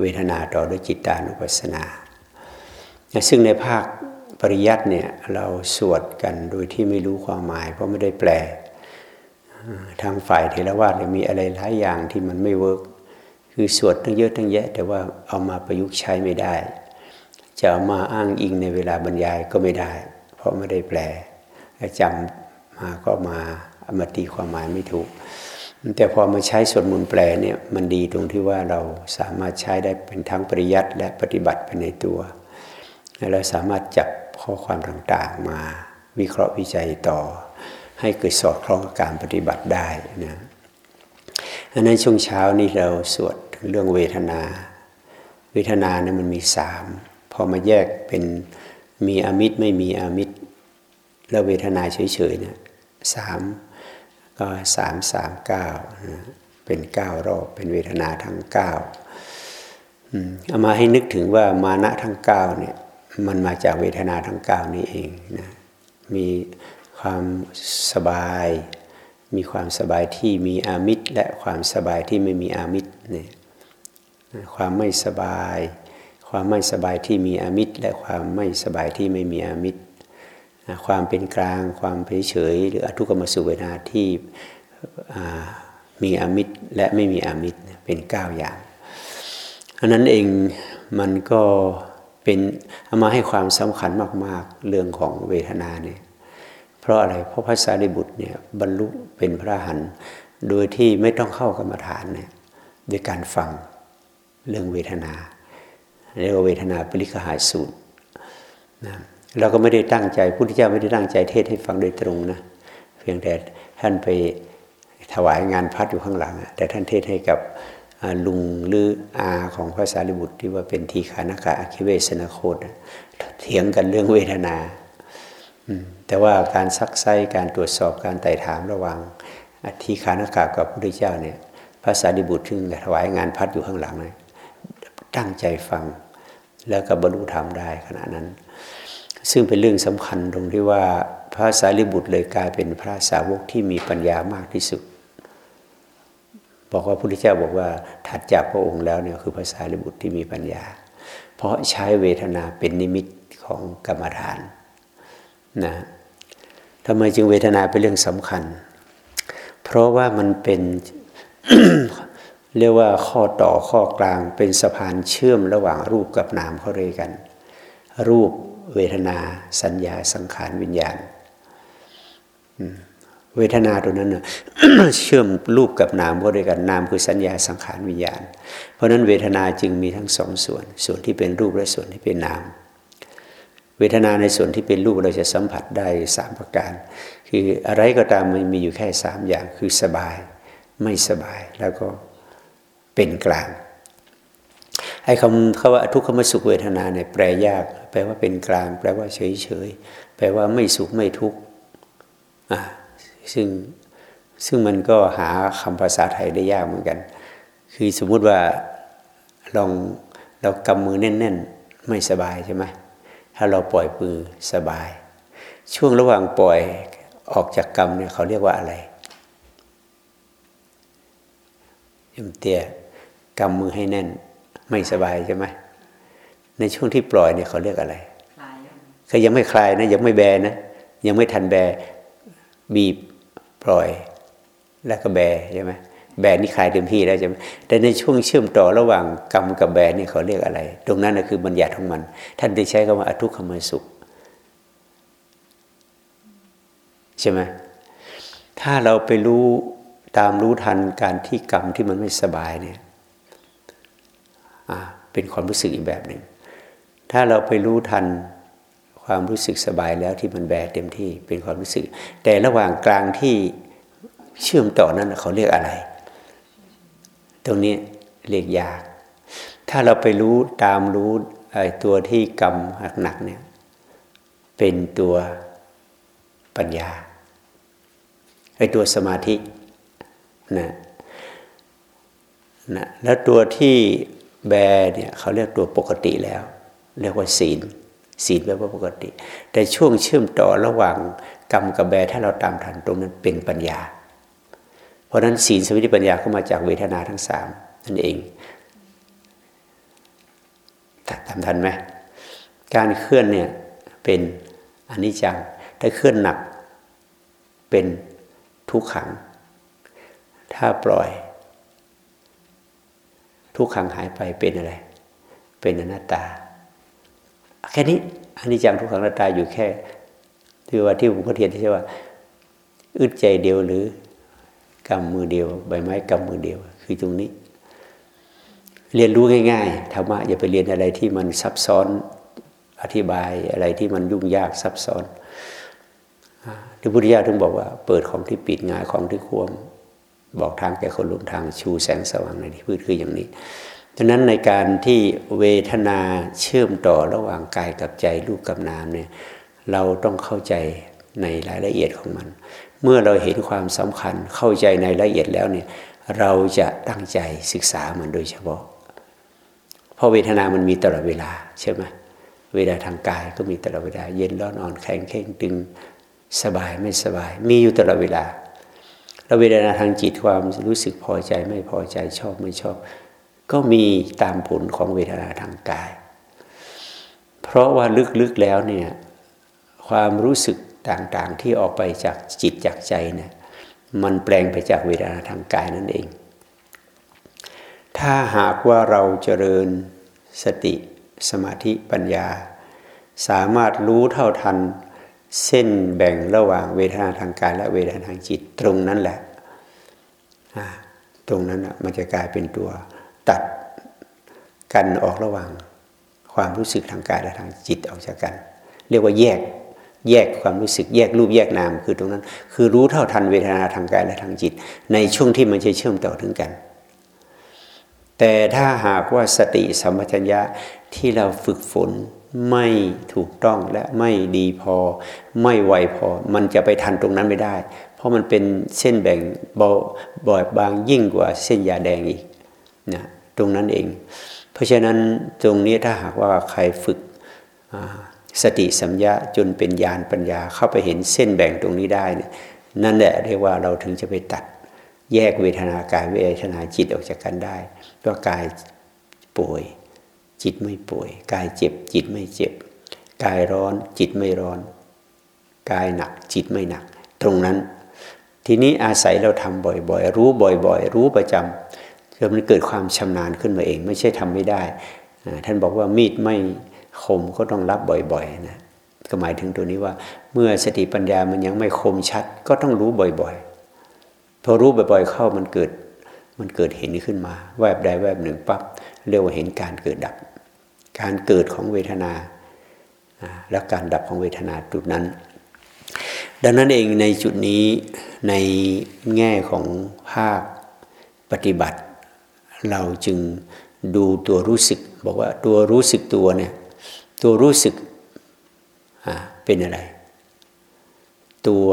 เวทนาต่อด้วยจิตตานุปัสสนา ซึ่งในภาคปริยัติเนี่ยเราสวดกันโดยที่ไม่รู้ความหมาย เพราะไม่ได้แปล ทางฝ่ายเทรวาสมีอะไรหลายอย่างที่มันไม่เวิร์กคือสวดทั้งเยอะทั้งแยะ แต่ว่าเอามาประยุกต์ใช้ไม่ได้ จะเอามาอ้างอิงในเวลาบรรยายก็ไม่ได้ เพราะไม่ได้แปลจำมาก็มาอามาตีความหมายไม่ถูก แต่พอมาใช้สวดมนต์แปลเนี่ยมันดีตรงที่ว่าเราสามารถใช้ได้เป็นทั้งปริยัติและปฏิบัติไปในตัวเราสามารถจับข้อความต่างๆมาวิเคราะห์วิจัยต่อ ให้เกิดสอดคล้องกับการปฏิบัติได้นะอันนั้นช่วงเช้านี้เราสวดถึงเรื่องเวทนา เวทนาเนี่ยมันมีสามพอมาแยกเป็นมีอมิตรไม่มีอมิตร แล้วเวทนาเฉยๆเนี่ยสาม ก็สามสามเก้าเป็นเก้ารอบเป็นเวทนาทั้งเก้าเอามาให้นึกถึงว่ามานะทั้งเก้าเนี่ยมันมาจากเวทนาทั้งเก้านี้เองนะมีความสบาย มีความสบายที่มีอามิตร และความสบายที่ไม่มีอามิตรเนี่ยความไม่สบาย ความไม่สบายที่มีอามิตร และความไม่สบายที่ไม่มีอามิตร ความเป็นกลาง ความเฉยหรืออทุกขมสุเวนาที่มีอมิตรและไม่มีอมิตรเป็นเก้าอย่างอันนั้นเองมันก็เป็นเอามาให้ความสำคัญมาก ๆ เรื่องของเวทนาเนี่ยเพราะอะไรเพราะพระสารีบุตรเนี่ยบรรลุเป็นพระหันโดยที่ไม่ต้องเข้ากรรมฐานเนี่ยด้วยการฟังเรื่องเวทนาเรียกว่าเวทนาปริคหาสูตรนะ เราก็ไม่ได้ตั้งใจพุทธเจ้าไม่ได้ตั้งใจเทศให้ฟังโดยตรงนะเพียงแต่ท่านไปถวายงานพัดอยู่ข้างหลัง แต่ท่านเทศให้กับลุงหรืออาของพระสารีบุตรที่ว่าเป็นทีฆานากะอคิเวสนาโคตเถียงกันเรื่องเวทนาแต่ว่าการซักไซการตรวจสอบการไต่ถามระหว่างทีฆานากะกับพระพุทธเจ้าเนี่ยพระสารีบุตรซึ่งถวายงานพัดอยู่ข้างหลังเลยตั้งใจฟังแล้วก็บรรลุธรรมได้ขณะนั้น ซึ่งเป็นเรื่องสำคัญตรงที่ว่าพระสารีบุตรเลยกลายเป็นพระสาวกที่มีปัญญามากที่สุด บอกว่าพระพุทธเจ้าบอกว่าถัดจากพระองค์แล้วเนี่ยคือภาษาลิบุตรที่มีปัญญา เพราะใช้เวทนาเป็นนิมิตของกรรมฐานนะทำไมจึงเวทนาเป็นเรื่องสำคัญ เพราะว่ามันเป็นเรียกว่าข้อต่อข้อกลางเป็นสะพานเชื่อมระหว่างรูปกับนามเข้าเลยกัน รูป เวทนา สัญญาสังขารวิญญาณ เวทนาตัวนั้นเชื่อมรูปกับนามก็ด้วยกันนามคือสัญญาสังขารวิญญาณ เพราะนั้นเวทนาจึงมีทั้งสองส่วน ส่วนที่เป็นรูปและส่วนที่เป็นนาม เวทนาในส่วนที่เป็นรูปเราจะสัมผัสได้สามประการ คืออะไรก็ตามมันมีอยู่แค่สามอย่างคือสบาย ไม่สบายแล้วก็เป็นกลาง ไอ้คำคาว่าทุกขมสุขเวทนาเนี่ยแปลยาก แปลว่าเป็นกลาง แปลว่าเฉยเฉยแปลว่าไม่สุขไม่ทุกข์อ่าซึ่งซึ่งมันก็หาคำภาษาไทยได้ยากเหมือนกัน คือสมมุติว่าลองเรากำมือแน่น ๆ ไม่สบายใช่ไหมถ้าเราปล่อยมือสบาย ช่วงระหว่างปล่อยออกจากกำเนี่ยเขาเรียกว่าอะไรยมเตี้ยกำมือให้แน่น ไม่สบายใช่ไหมในช่วงที่ปล่อยเนี่ยเขาเรียกอะไรเขายังไม่คลายนะยังไม่แบนะ ยังไม่ทันแบบีบปล่อย แล้วก็แบใช่ไหมแบนี่คลายเต็มที่แล้วใช่ไหมแต่ในช่วงเชื่อมต่อระหว่างกรรมกับแบนี่เขาเรียกอะไร ตรงนั้นนะคือบัญญัติของมัน ท่านได้ใช้คำว่าอทุกขมสุขใช่ไหมถ้าเราไปรู้ตามรู้ทันการที่กรรมที่มันไม่สบายเนี่ย เป็นความรู้สึกอีกแบบหนึ่ง ถ้าเราไปรู้ทันความรู้สึกสบายแล้วที่มันแบเต็มที่เป็นความรู้สึก แต่ระหว่างกลางที่เชื่อมต่อนั้นเขาเรียกอะไร ตรงนี้เรียกยาก ถ้าเราไปรู้ตามรู้ไอ้ตัวที่กรรมหนักเนี่ยเป็นตัวปัญญาไอ้ตัวสมาธินะนะแล้วตัวที่ แบเนี่ยเขาเรียกตัวปกติแล้ว เรียกว่าศีล ศีลแปลว่าปกติ แต่ช่วงเชื่อมต่อระหว่างกรรมกับแบถ้าเราตามทันตรงนั้นเป็นปัญญา เพราะฉะนั้นศีลสมิธิปัญญาก็มาจากเวทนาทั้งสามนั่นเองทำทันไหมการเคลื่อนเนี่ยเป็นอนิจจังถ้าเคลื่อนหนักเป็นทุกขัง ถ้าปล่อย ทุกขังหายไปเป็นอะไร เป็นอนัตตา แค่นี้อันนี้จังทุกขังอนัตตาอยู่แค่ที่ว่าที่ผมก็เทียนที่ว่าอึดใจเดียวหรือกำมือเดียว ใบไม้กำมือเดียว คือตรงนี้ เรียนรู้ง่ายๆธรรมะอย่าไปเรียนอะไรที่มันซับซ้อนอธิบายอะไรที่มันยุ่งยากซับซ้อนที่พุทธิยถาถึงบอกว่า เปิดของที่ปิดงายของที่ควม บอกทางแก่คนลุมทางชูแสงสว่างในที่พืชคืออย่างนี้ฉะนั้นในการที่เวทนาเชื่อมต่อระหว่างกายกับใจรูปกับนามเนี่ยเราต้องเข้าใจในรายละเอียดของมัน เมื่อเราเห็นความสำคัญเข้าใจในรายละเอียดแล้วเนี่ยเราจะตั้งใจศึกษามันโดยเฉพาะ เพราะเวทนามันมีตลอดเวลาใช่ไหมเวลาทางกายก็มีตลอดเวลา เย็นร้อนอ่อนแข็งเข่งตึงสบายไม่สบาย มีอยู่ตลอดเวลา แล้วเวทนาทางจิตความรู้สึกพอใจไม่พอใจชอบไม่ชอบ ก็มีตามผลของเวทนาทางกาย เพราะว่าลึกๆแล้วเนี่ยความรู้สึกต่างๆที่ออกไปจากจิตจากใจเนี่ยมันแปลงไปจากเวทนาทางกายนั่นเอง ถ้าหากว่าเราเจริญสติสมาธิปัญญา สามารถรู้เท่าทัน เส้นแบ่งระหว่างเวทนาทางกายและเวทนาทางจิต ตรงนั้นแหละ ตรงนั้นมันจะกลายเป็นตัวตัดกันออกระหว่างความรู้สึกทางกายและทางจิตออกจากกัน เรียกว่าแยกแยกความรู้สึกแยกรูปแยกนามคือตรงนั้น คือรู้เท่าทันเวทนาทางกายและทางจิต ในช่วงที่มันจะเชื่อมต่อถึงกัน แต่ถ้าหากว่าสติสัมปชัญญะที่เราฝึกฝน ไม่ถูกต้องและไม่ดีพอ ไม่ไวพอ มันจะไปทันตรงนั้นไม่ได้ เพราะมันเป็นเส้นแบ่งบ่อยบางยิ่งกว่าเส้นยาแดงอีกนะตรงนั้นเอง เพราะฉะนั้นตรงนี้ถ้าหากว่าใครฝึกสติสัมยาจนเป็นญาณปัญญาเข้าไปเห็นเส้นแบ่งตรงนี้ได้นั่นแหละเรียกว่าเราถึงจะไปตัดแยกเวทนากายเวทนาจิตออกจากกันได้ว่ากายป่วย จิตไม่ป่วย กายเจ็บ จิตไม่เจ็บ กายร้อน จิตไม่ร้อน กายหนัก จิตไม่หนัก ตรงนั้น ทีนี้อาศัยเราทำบ่อยๆ รู้บ่อยๆ รู้ประจำจนมันเกิดความชำนาญขึ้นมาเอง ไม่ใช่ทำไม่ได้ ท่านบอกว่ามีดไม่คมก็ต้องรับบ่อยๆนะก็หมายถึงตัวนี้ว่า เมื่อสติปัญญามันยังไม่คมชัด ก็ต้องรู้บ่อยๆ พอรู้บ่อยๆเข้ามันเกิดมันเกิดเห็นขึ้นมา แวบใดแวบหนึ่งปั๊บเรียกว่าเห็นการเกิดดับ การเกิดของเวทนา และการดับของเวทนาจุดนั้น ดังนั้นเองในจุดนี้ในแง่ของภาคปฏิบัติ เราจึงดูตัวรู้สึก บอกว่าตัวรู้สึกตัวเนี่ยตัวรู้สึกเป็นอะไร ตัว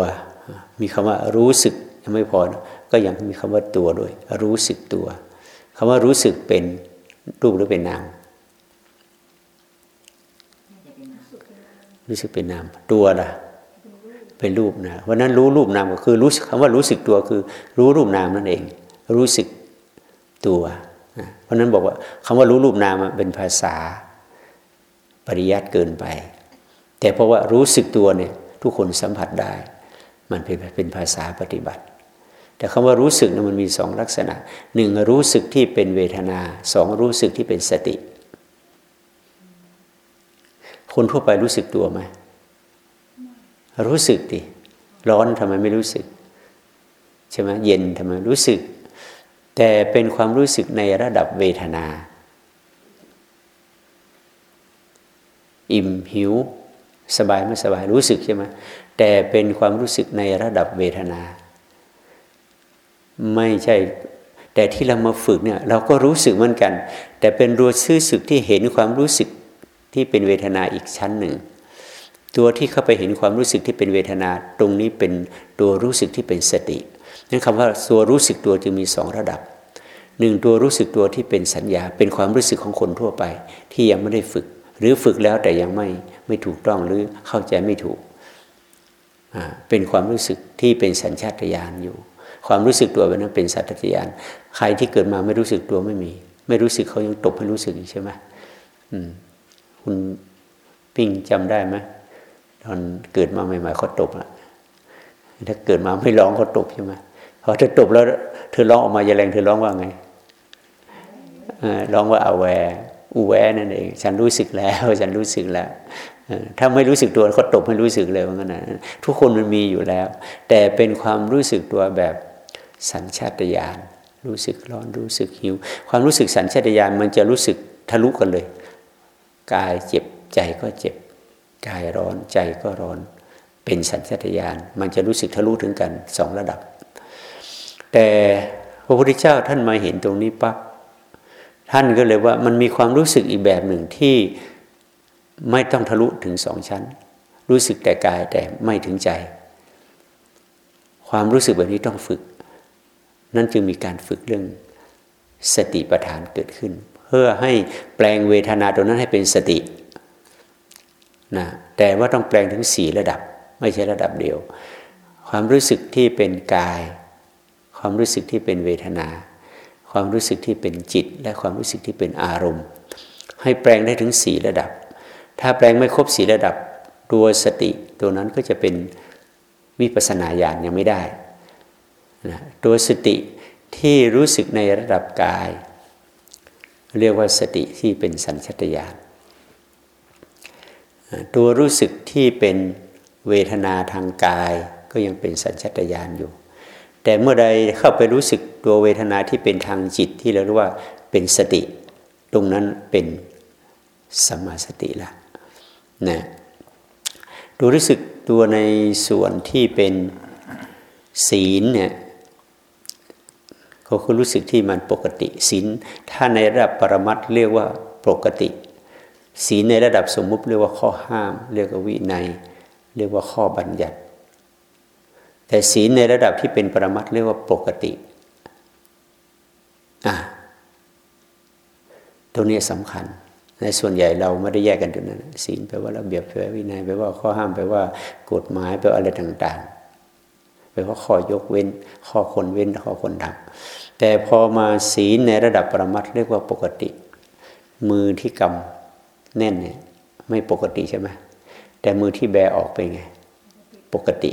มีคำว่ารู้สึกยังไม่พอก็ยังมีคำว่าตัวด้วย รู้สึกตัวคำว่ารู้สึกเป็นรูปหรือเป็นนาม รู้สึกเป็นนามตัวล่ะเป็นรูปนะเพราะนั้นรู้รูปนามก็คือรู้คำว่ารู้สึกตัวคือ รู้รูปนามนั่นเอง รู้สึกตัวเพราะนั้นบอกว่าคำว่ารู้รูปนามเป็นภาษาปริยัติเกินไป แต่เพราะว่ารู้สึกตัวเนี่ยทุกคนสัมผัสได้ มันเป็นเป็นภาษาปฏิบัติ แต่คำว่ารู้สึกนะมันมีสองลักษณะหนึ่งรู้สึกที่เป็นเวทนาสองรู้สึกที่เป็นสติ คนทั่วไปรู้สึกตัวไหมรู้สึกดิร้อนทำไมไม่รู้สึก ใช่ไหมเย็นทำไมรู้สึก แต่เป็นความรู้สึกในระดับเวทนา อิ่มหิว สบายไม่สบายรู้สึกใช่ไหมแต่เป็นความรู้สึกในระดับเวทนา ไม่ใช่ แต่ที่เรามาฝึกเนี่ย เราก็รู้สึกเหมือนกัน แต่เป็นรู้สึกที่เห็นความรู้สึก ที่เป็นเวทนาอีกชั้นหนึ่ง ตัวที่เข้าไปเห็นความรู้สึกที่เป็นเวทนา ตรงนี้เป็นตัวรู้สึกที่เป็นสตินั่นคำว่าตัวรู้สึกตัวจึงมีสองระดับหนึ่งตัวรู้สึกตัวที่เป็นสัญญา เป็นความรู้สึกของคนทั่วไป ที่ยังไม่ได้ฝึก หรือฝึกแล้วแต่ยังไม่ไม่ถูกต้องหรือเข้าใจไม่ถูกเป็นความรู้สึกที่เป็นสัญชาตญาณอยู่ ความรู้สึกตัวนั้นเป็นสัตยานใครที่เกิดมาไม่รู้สึกตัวไม่มี ไม่รู้สึกเขายังตกไม่รู้สึกใช่ไหม คุณปิ้งจำได้ไหมตอนเกิดมาใหม่ๆเขาตบอะถ้าเกิดมาไม่ร้องเขาตบใช่ไหมพอเธอตบแล้ว เธอร้องออกมาอย่าแรงเธอร้องว่าไงร้องว่าอาแวอูแวนั่นเองฉันรู้สึกแล้ว ฉันรู้สึกแล้วถ้าไม่รู้สึกตัวเขาตบไม่รู้สึกเลยว่างั้นนะทุกคนมันมีอยู่แล้ว แต่เป็นความรู้สึกตัวแบบสัญชาตญาณรู้สึกร้อนรู้สึกหิว ความรู้สึกสัญชาตญาณมันจะรู้สึกทะลุกันเลย กายเจ็บใจก็เจ็บ กายร้อนใจก็ร้อน เป็นสัญชาตญาณมันจะรู้สึกทะลุถึงกันสองระดับ แต่พระพุทธเจ้าท่านมาเห็นตรงนี้ปั๊บท่านก็เลยว่ามันมีความรู้สึกอีกแบบหนึ่งที่ไม่ต้องทะลุถึงสองชั้น รู้สึกแต่กายแต่ไม่ถึงใจ ความรู้สึกแบบนี้ต้องฝึก นั่นจึงมีการฝึกเรื่องสติปัฏฐานเกิดขึ้น เพื่อให้แปลงเวทนาตรงนั้นให้เป็นสตินะแต่ว่าต้องแปลงถึงสี่ระดับ ไม่ใช่ระดับเดียว ความรู้สึกที่เป็นกาย ความรู้สึกที่เป็นเวทนา ความรู้สึกที่เป็นจิต และความรู้สึกที่เป็นอารมณ์ ให้แปลงได้ถึงสี่ระดับ ถ้าแปลงไม่ครบสี่ระดับตัวสติตัวนั้นก็จะเป็นวิปัสนาญาณยังไม่ได้นะตัวสติที่รู้สึกในระดับกาย เรียกว่าสติที่เป็นสัญชตาตญาณตัวรู้สึกที่เป็นเวทนาทางกาย ก็ยังเป็นสัญชตาตญาณอยู่ แต่เมื่อใดเข้าไปรู้สึกตัวเวทนาที่เป็นทางจิตที่เราเรียกว่าเป็นสติ ตรงนั้นเป็นสมาสติละนะตัวรู้สึกตัวในส่วนที่เป็นศีลเนี่ย เขาคือรู้สึกที่มันปกติศีลถ้าในระดับปรมัตเรียกว่าปกติศีลในระดับสมมุติเรียกว่าข้อห้าม เรียกว่าวินัย เรียกว่าข้อบัญญัติ แต่ศีลในระดับที่เป็นปรมัตเรียกว่าปกติอะตรงนี้สำคัญ ในส่วนใหญ่เราไม่ได้แยกกันตรงนั้นศีลแปลว่าระเบียบแปลว่าวินัยแปลว่าข้อห้ามแปลว่ากฎหมายแปลว่าอะไรต่าง ๆ ลว่าข้อยกเว้น ข้อคนเว้น ข้อคนทำแต่พอมาศีลในระดับปรมัตเรียกว่าปกติ มือที่กำแน่นเนี่ยไม่ปกติใช่ไหมแต่มือที่แบออกไปไง ปกติ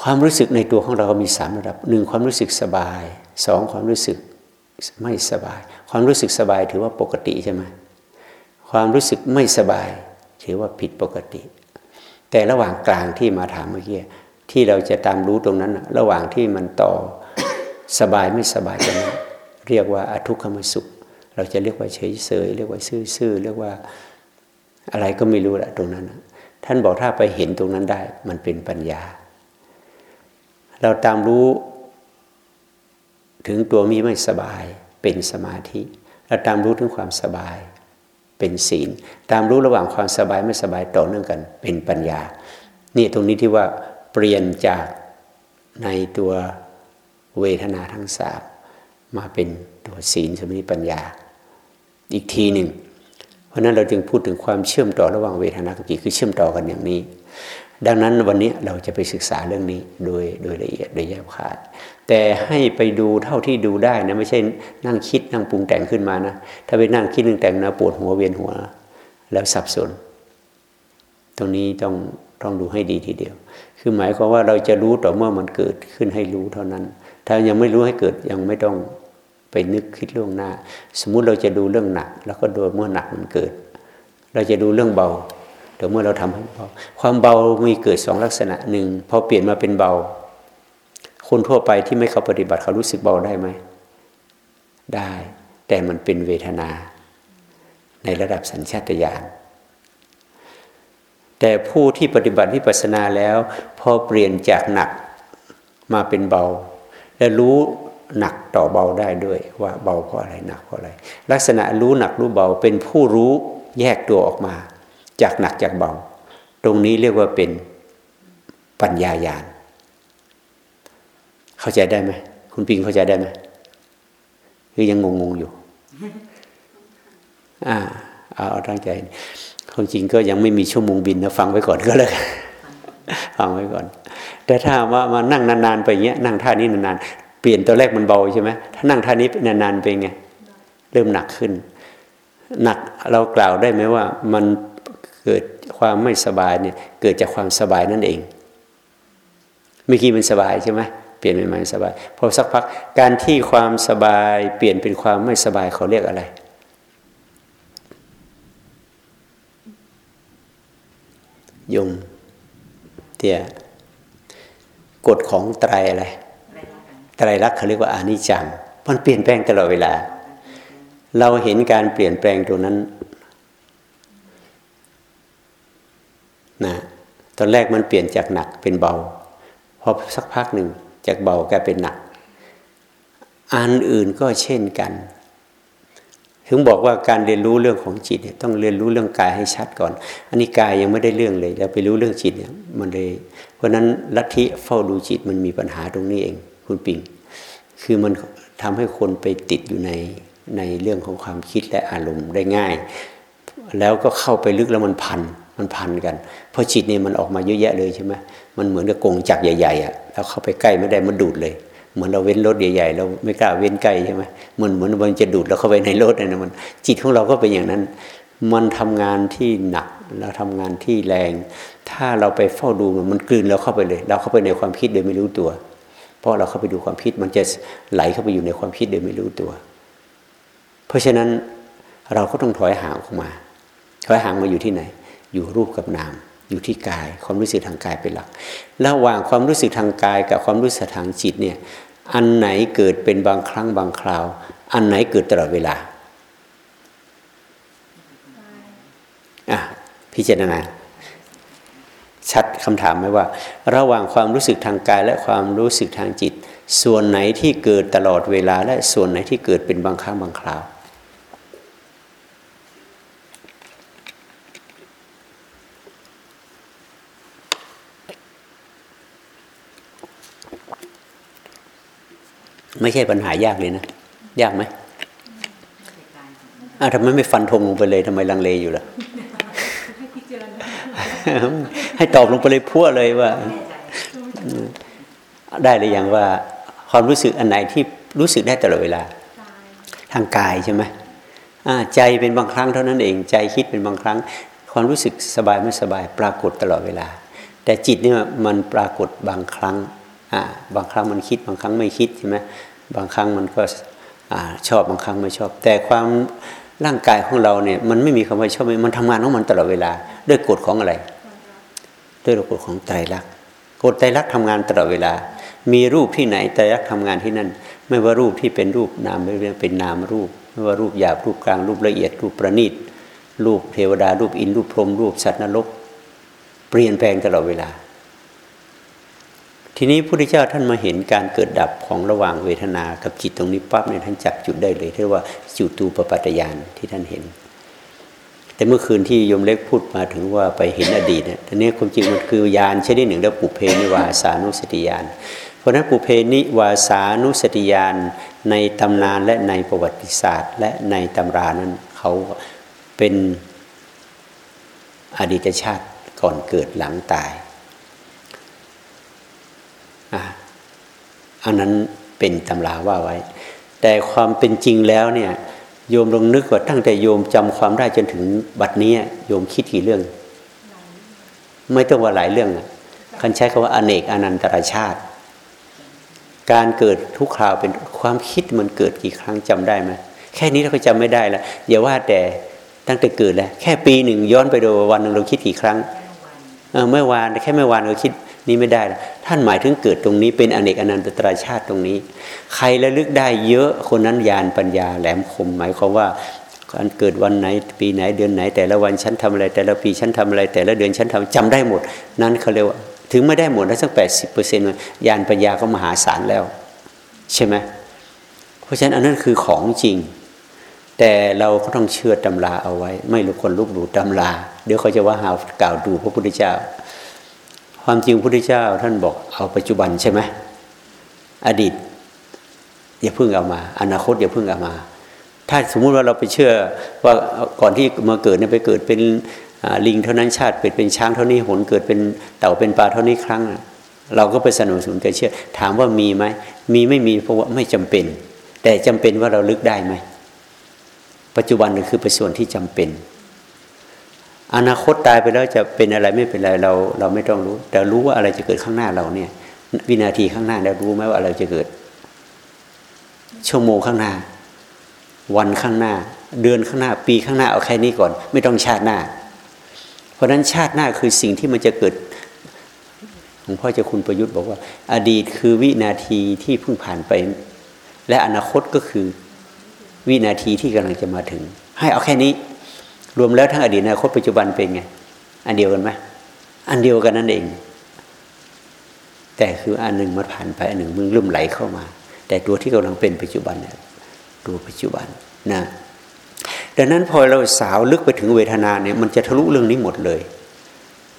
ความรู้สึกในตัวของเรามีสามระดับหนึ่งความรู้สึกสบายสองความรู้สึกไม่สบาย ความรู้สึกสบายถือว่าปกติใช่ไหมความรู้สึกไม่สบาย ถือว่าผิดปกติ แต่ระหว่างกลางที่มาถามเมื่อกี้ที่เราจะตามรู้ตรงนั้น ระหว่างที่มันต่อสบายไม่สบายกันนั้นเรียกว่าอทุกขมสุข เราจะเรียกว่าเฉยเสยเรียกว่าซื่อๆเรียกว่าอะไรก็ไม่รู้แหละตรงนั้น ท่านบอกถ้าไปเห็นตรงนั้นได้ มันเป็นปัญญา เราตามรู้ ถึงตัวมีไม่สบายเป็นสมาธิ เราตามรู้ถึงความสบาย เป็นศีล ตามรู้ระหว่างความสบายไม่สบายต่อเนื่องกัน เป็นปัญญา นี่ตรงนี้ที่ว่าเปลี่ยนจากในตัวเวทนาทั้งสามมาเป็นตัวศีลสมาธิปัญญา อีกทีหนึ่ง เพราะนั้นเราจึงพูดถึงความเชื่อมต่อระหว่างเวทนากับจิตคือเชื่อมต่อกันอย่างนี้ ดังนั้นวันนี้เราจะไปศึกษาเรื่องนี้โดยโดยละเอียดโดยแยบขาด แต่ให้ไปดูเท่าที่ดูได้นะไม่ใช่นั่งคิดนั่งปรุงแต่งขึ้นมานะถ้าไปนั่งคิดนั่งแต่งนะปวดหัวเวียนหัว แล้วสับสน ตรงนี้ต้องต้องดูให้ดีทีเดียว คือหมายความว่าเราจะรู้ต่อเมื่อมันเกิดขึ้นให้รู้เท่านั้น ถ้ายังไม่รู้ให้เกิดยังไม่ต้องไปนึกคิดล่วงหน้า สมมุติเราจะดูเรื่องหนัก แล้วก็ดูเมื่อหนักมันเกิด เราจะดูเรื่องเบาเดี๋ยวเมื่อเราทำให้เบาความเบามีเกิดสองลักษณะหนึ่งพอเปลี่ยนมาเป็นเบา คนทั่วไปที่ไม่เขาปฏิบัติเขารู้สึกเบาได้ไหม ได้ แต่มันเป็นเวทนา ในระดับสัญชาตญาณแต่ผู้ที่ปฏิบัติวิปัสสนาแล้ว พอเปลี่ยนจากหนักมาเป็นเบา และรู้หนักต่อเบาได้ด้วยว่าเบาเพราะอะไรหนักเพราะอะไร ลักษณะรู้หนักรู้เบาเป็นผู้รู้แยกตัวออกมา จากหนักจากเบา ตรงนี้เรียกว่าเป็นปัญญาญาณ เข้าใจได้ไหมคุณปิงเข้าใจได้ไหมคือยังงงๆอยู่ อ่าเอาตั้งใจคนจริงก็ยังไม่มีชั่วโมงบินนะฟังไว้ก่อนก็เลยฟังไว้ก่อน แต่ถ้าว่ามานั่งนานๆไปเงี้ยนั่งท่านี้นานเปลี่ยนตัวแรกมันเบาใช่ไหมถ้านั่งท่านี้นานๆเป็นไงเริ่มหนักขึ้น หนักเรากล่าวได้ไหมว่ามันเกิดความไม่สบายเนี่ย เกิดจากความสบายนั่นเองเมื่อกี้มันสบายใช่ไหมเปลี่ยนเป็นมันสบายพอสักพักการที่ความสบายเปลี่ยนเป็นความไม่สบายเขาเรียกอะไรยมเตียกฎของไตรอะไรไตรลักษณ์เขาเรียกว่าอานิจจังมันเปลี่ยนแปลงตลอดเวลา เราเห็นการเปลี่ยนแปลงตรงนั้นนะตอนแรกมันเปลี่ยนจากหนักเป็นเบาพอสักพักหนึ่ง จากเบากลายเป็นหนัก อันอื่นก็เช่นกัน ถึงบอกว่าการเรียนรู้เรื่องของจิตเนี่ยต้องเรียนรู้เรื่องกายให้ชัดก่อน อันนี้กายยังไม่ได้เรื่องเลยแล้วไปรู้เรื่องจิตเนี่ยมันเลย เพราะนั้นลัทธิเฝ้าดูจิตมันมีปัญหาตรงนี้เอง คุณปิง คือมันทำให้คนไปติดอยู่ในในเรื่องของความคิดและอารมณ์ได้ง่าย แล้วก็เข้าไปลึกแล้วมันพัน มันพันกัน เพราะจิตนี่มันออกมาเยอะแยะเลยใช่ไหมมันเหมือนกับกงจักรใหญ่ๆอะแล้วเข้าไปใกล้ไม่ได้มันดูดเลย เหมือนเราเว้นรถใหญ่ๆเราไม่กล้าเว้นใกล้ใช่ไหมมันเหมือนมันจะดูดแล้วเข้าไปในรถนะมัน จิตของเราก็เป็นอย่างนั้น มันทำงานที่หนักเราทำงานที่แรง ถ้าเราไปเฝ้าดูมันมันกลืนเราเข้าไปเลย เราเข้าไปในความคิดโดยไม่รู้ตัว เพราะเราเข้าไปดูความคิดมันจะไหลเข้าไปอยู่ในความคิดโดยไม่รู้ตัว เพราะฉะนั้นเราก็ต้องถอยห่างออกมาถอยห่างมาอยู่ที่ไหน อยู่รูปกับนาม อยู่ที่กาย ความรู้สึกทางกายเป็นหลัก ระหว่างความรู้สึกทางกายกับความรู้สึกทางจิตเนี่ยอันไหนเกิดเป็นบางครั้งบางคราว อันไหนเกิดตลอดเวลาอะพิจารณาชัดคำถามไหมว่า ระหว่างความรู้สึกทางกายและความรู้สึกทางจิต ส่วนไหนที่เกิดตลอดเวลา และส่วนไหนที่เกิดเป็นบางครั้งบางคราว ไม่ใช่ปัญหายากเลยนะ ยากไหมอ้าวทำไมไม่ฟันธงลงไปเลยทำไมลังเลอยู่ล่ะให้ตอบลงไปเลยพั่วเลยว่า ได้เลยอย่างว่า ความรู้สึกอันไหนที่รู้สึกได้ตลอดเวลา ทางกายใช่ไหมใจเป็นบางครั้งเท่านั้นเองใจคิดเป็นบางครั้ง ความรู้สึกสบายไม่สบายปรากฏตลอดเวลา แต่จิตเนี่ยมันปรากฏบางครั้ง บางครั้งมันคิดบางครั้งไม่คิดใช่ไหมบางครั้งมันก็ชอบบางครั้งไม่ชอบ แต่ความร่างกายของเราเนี่ยมันไม่มีคำว่าชอบมันทำงานของมันตลอดเวลา ด้วยกฎของอะไร ด้วยกฎของไตรลักษณ์กฎไตรลักษณ์ทำงานตลอดเวลา มีรูปที่ไหนไตรลักษณ์ทำงานที่นั่น ไม่ว่ารูปที่เป็นรูปนามไม่เป็นนามรูป ไม่ว่ารูปหยาบรูปกลางรูปละเอียดรูปประณีตรูปเทวดารูปอินรูปพรหมรูปสัตว์นรก เปลี่ยนแปลงตลอดเวลา ทีนี้พระพุทธเจ้าท่านมาเห็นการเกิดดับของระหว่างเวทนากับจิตตรงนี้ปั๊บเนี่ยท่านจับจุดได้เลยเรียกว่าจุตูปปัตยานที่ท่านเห็น แต่เมื่อคืนที่โยมเล็กพูดมาถึงว่าไปเห็นอดีตเนี่ยทีนี้ความจริงมันคือยานชนิดหนึ่งแล้วปุเพนิวาสานุสติยาน เพราะนั้นปุเพนิวาสานุสติยานในตำนานและในประวัติศาสตร์ และในตำรานั้นเขาเป็นอดีตชาติก่อนเกิดหลังตาย อันนั้นเป็นตำราว่าไว้ แต่ความเป็นจริงแล้วเนี่ยโยมลองนึกว่าตั้งแต่โยมจำความได้จนถึงบัดนี้โยมคิดกี่เรื่อง ไม่ต้องว่าหลายเรื่องคันใช้คำว่าอเนกอนันตรชาติ การเกิดทุกคราวเป็นความคิดมันเกิดกี่ครั้งจำได้ไหมแค่นี้เราก็จำไม่ได้แล้วอย่าว่าแต่ตั้งแต่เกิดแล้วแค่ปีหนึ่งย้อนไปดูวันหนึ่งเราคิดกี่ครั้งเมื่อวานแค่เมื่อวานเราคิด นี่ไม่ได้ละท่านหมายถึงเกิดตรงนี้เป็นอเนกอนันตตราชาติตรงนี้ ใครระลึกได้เยอะคนนั้นญาณปัญญาแหลมคม หมายความว่าการเกิดวันไหนปีไหนเดือนไหน แต่ละวันฉันทำอะไร แต่ละปีฉันทำอะไร แต่ละเดือนฉันทำจำได้หมด นั้นเขาเรียกว่าถึงไม่ได้หมดแล้วสักแปดสิบเปอร์เซ็นต์ญาณปัญญาก็มหาศาลแล้ว ใช่ไหมเพราะฉะนั้นอันนั้นคือของจริง แต่เราก็ต้องเชื่อตำราเอาไว้ ไม่ลุกคนลุกดูตำรา เดี๋ยวเขาจะว่าหากล่าวดูพระพุทธเจ้า ความจริงพระพุทธเจ้าท่านบอกเอาปัจจุบันใช่ไหมอดีตอย่าเพิ่งเอามา อนาคตอย่าเพิ่งเอามา ถ้าสมมุติว่าเราไปเชื่อว่าก่อนที่มาเกิดเนี่ยไปเกิดเป็นลิงเท่านั้นชาติเกิดเป็นช้างเท่านี้หนเกิดเป็นเต่าเป็นปลาเท่านี้ครั้ง เราก็ไปสนับสนุนการเชื่อ ถามว่ามีไหมมีไม่มีเพราะว่าไม่จำเป็น แต่จำเป็นว่าเราลึกได้ไหมปัจจุบันคือเป็นส่วนที่จำเป็น อนาคตตายไปแล้วจะเป็นอะไรไม่เป็นไรเราเราไม่ต้องรู้ แต่รู้ว่าอะไรจะเกิดข้างหน้าเราเนี่ย วินาทีข้างหน้าเรารู้ไหมว่าอะไรจะเกิด ชั่วโมงข้างหน้า วันข้างหน้า เดือนข้างหน้า ปีข้างหน้าเอาแค่นี้ก่อน ไม่ต้องชาติหน้า เพราะฉะนั้นชาติหน้าคือสิ่งที่มันจะเกิดหลวงพ่อเจ้าคุณประยุทธ์บอกว่า อดีตคือวินาทีที่เพิ่งผ่านไป และอนาคตก็คือวินาทีที่กำลังจะมาถึง ให้เอาแค่นี้ รวมแล้วทั้งอดีตอนาคตปัจจุบันเป็นไง อันเดียวกันไหมอันเดียวกันนั่นเอง แต่คืออันหนึ่งมันผ่านไปอันหนึ่งมึงลุ่มไหลเข้ามา แต่ตัวที่กำลังเป็นปัจจุบันเนี่ยตัวปัจจุบันนะดังนั้นพอเราสาวลึกไปถึงเวทนาเนี่ยมันจะทะลุเรื่องนี้หมดเลย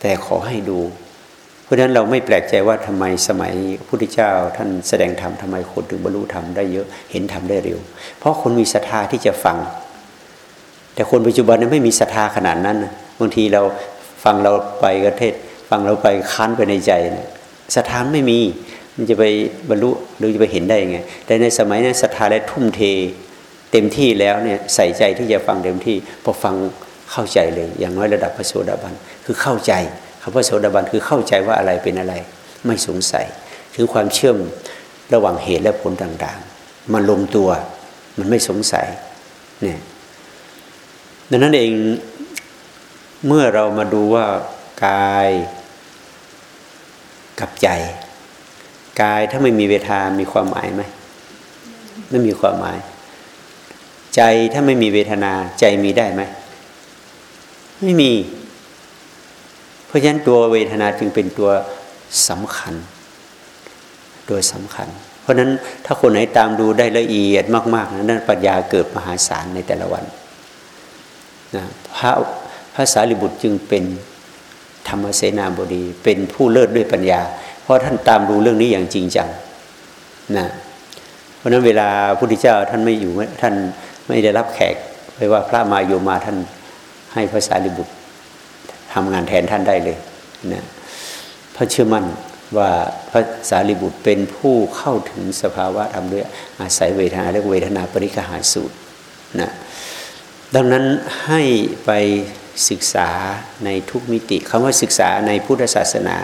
แต่ขอให้ดู เพราะฉะนั้นเราไม่แปลกใจว่าทำไมสมัยพระพุทธเจ้า ท่านแสดงธรรมทำไมคนถึงบรรลุธรรมได้เยอะเห็นธรรมได้เร็ว เพราะคนมีศรัทธาที่จะฟัง แต่คนปัจจุบันนี้ไม่มีศรัทธาขนาดนั้นบางทีเราฟังเราไปกระเทศ ฟังเราไปค้านไปในใจศรัทธาไม่มีมันจะไปบรรลุหรือจะไปเห็นได้ยังไง แต่ในสมัยนั้นศรัทธาและทุ่มเท เต็มที่แล้วเนี่ยใส่ใจที่จะฟังเต็มที่พอฟังเข้าใจเลย อย่างน้อยระดับพระโสดาบันคือเข้าใจคำว่าโสดาบันคือเข้าใจว่าอะไรเป็นอะไร ไม่สงสัยถึงความเชื่อมระหว่างเหตุและผลต่างๆ มันลงตัวมันไม่สงสัยเนี่ย ดังนั้นเองเมื่อเรามาดูว่ากายกับใจ กายถ้าไม่มีเวทามีความหมายไหมไม่มีความหมาย ใจถ้าไม่มีเวทนาใจมีได้ไหมไม่มี เพราะฉะนั้นตัวเวทนาจึงเป็นตัวสำคัญโดยสำคัญ เพราะฉะนั้นถ้าคนไหนตามดูได้ละเอียดมากๆนั้นปัญญาเกิดมหาศาลในแต่ละวัน นะพระพระสารีบุตรจึงเป็นธรรมเสนาบดี เป็นผู้เลิศด้วยปัญญา เพราะท่านตามดูเรื่องนี้อย่างจริงจังนะเพราะนั้นเวลาพระพุทธเจ้าท่านไม่อยู่ท่านไม่ได้รับแขกไปว่าพระมาโยมาท่านให้พระสารีบุตรทำงานแทนท่านได้เลยนะพระเชื่อมั่นว่าพระสารีบุตรเป็นผู้เข้าถึงสภาวะธรรมด้วยอาศัยเวทนาเรียกเวทนาปริกหาสูตรนะ ดังนั้นให้ไปศึกษาในทุกมิติคำว่าศึกษาในพุทธศาสนา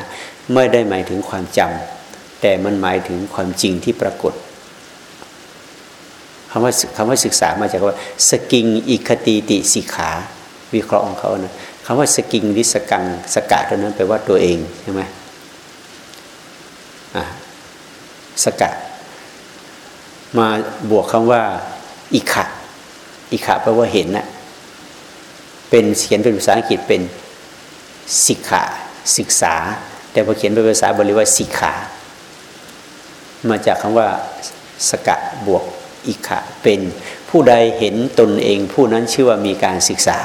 ไม่ได้หมายถึงความจำแต่มันหมายถึงความจริงที่ปรากฏคำว่าคำว่าศึกษามาจากว่าสกิงอิคติติสิขาวิเคราะห์ของเขานะคำว่าสกิงดิสกังสกาตัวนั้นแปลว่าตัวเองใช่ไหมสกะมาบวกคำว่าอิกขะ อิกขะแปลว่าเห็นนะเป็นเขียนเป็นภาษาอังกฤษเป็นสิกขาศึกษา แต่พอเขียนเป็นภาษาบาลีว่าสิกขา มาจากคำว่าสกะบวกอิกขะเป็นผู้ใดเห็นตนเองผู้นั้นชื่อว่ามีการศึกษา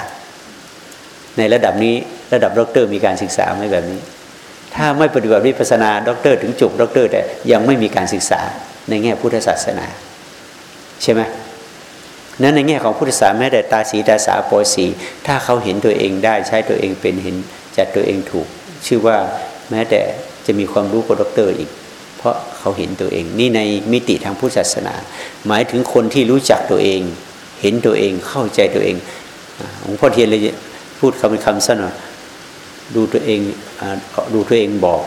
ในระดับนี้ระดับด็อกเตอร์มีการศึกษาไหมแบบนี้ ถ้าไม่ปฏิบัติวิปัสสนาด็อกเตอร์ถึงจบด็อกเตอร์แต่ยังไม่มีการศึกษาในแง่พุทธศาสนา ใช่ไหม นั้นในแง่ของพุทธศาสนาแม้แต่ตาสีตาสาโปสี ถ้าเขาเห็นตัวเองได้ใช้ตัวเองเป็นเห็นจัดตัวเองถูก ชื่อว่าแม้แต่จะมีความรู้กว่าด็อกเตอร์อีก เพราะเขาเห็นตัวเอง นี่ในมิติทางพุทธศาสนา หมายถึงคนที่รู้จักตัวเอง เห็นตัวเองเข้าใจตัวเองหลวงพ่อเทียนเลยพูดคำเป็นคำสั้นว่าดูตัวเองดูตัวเองบอก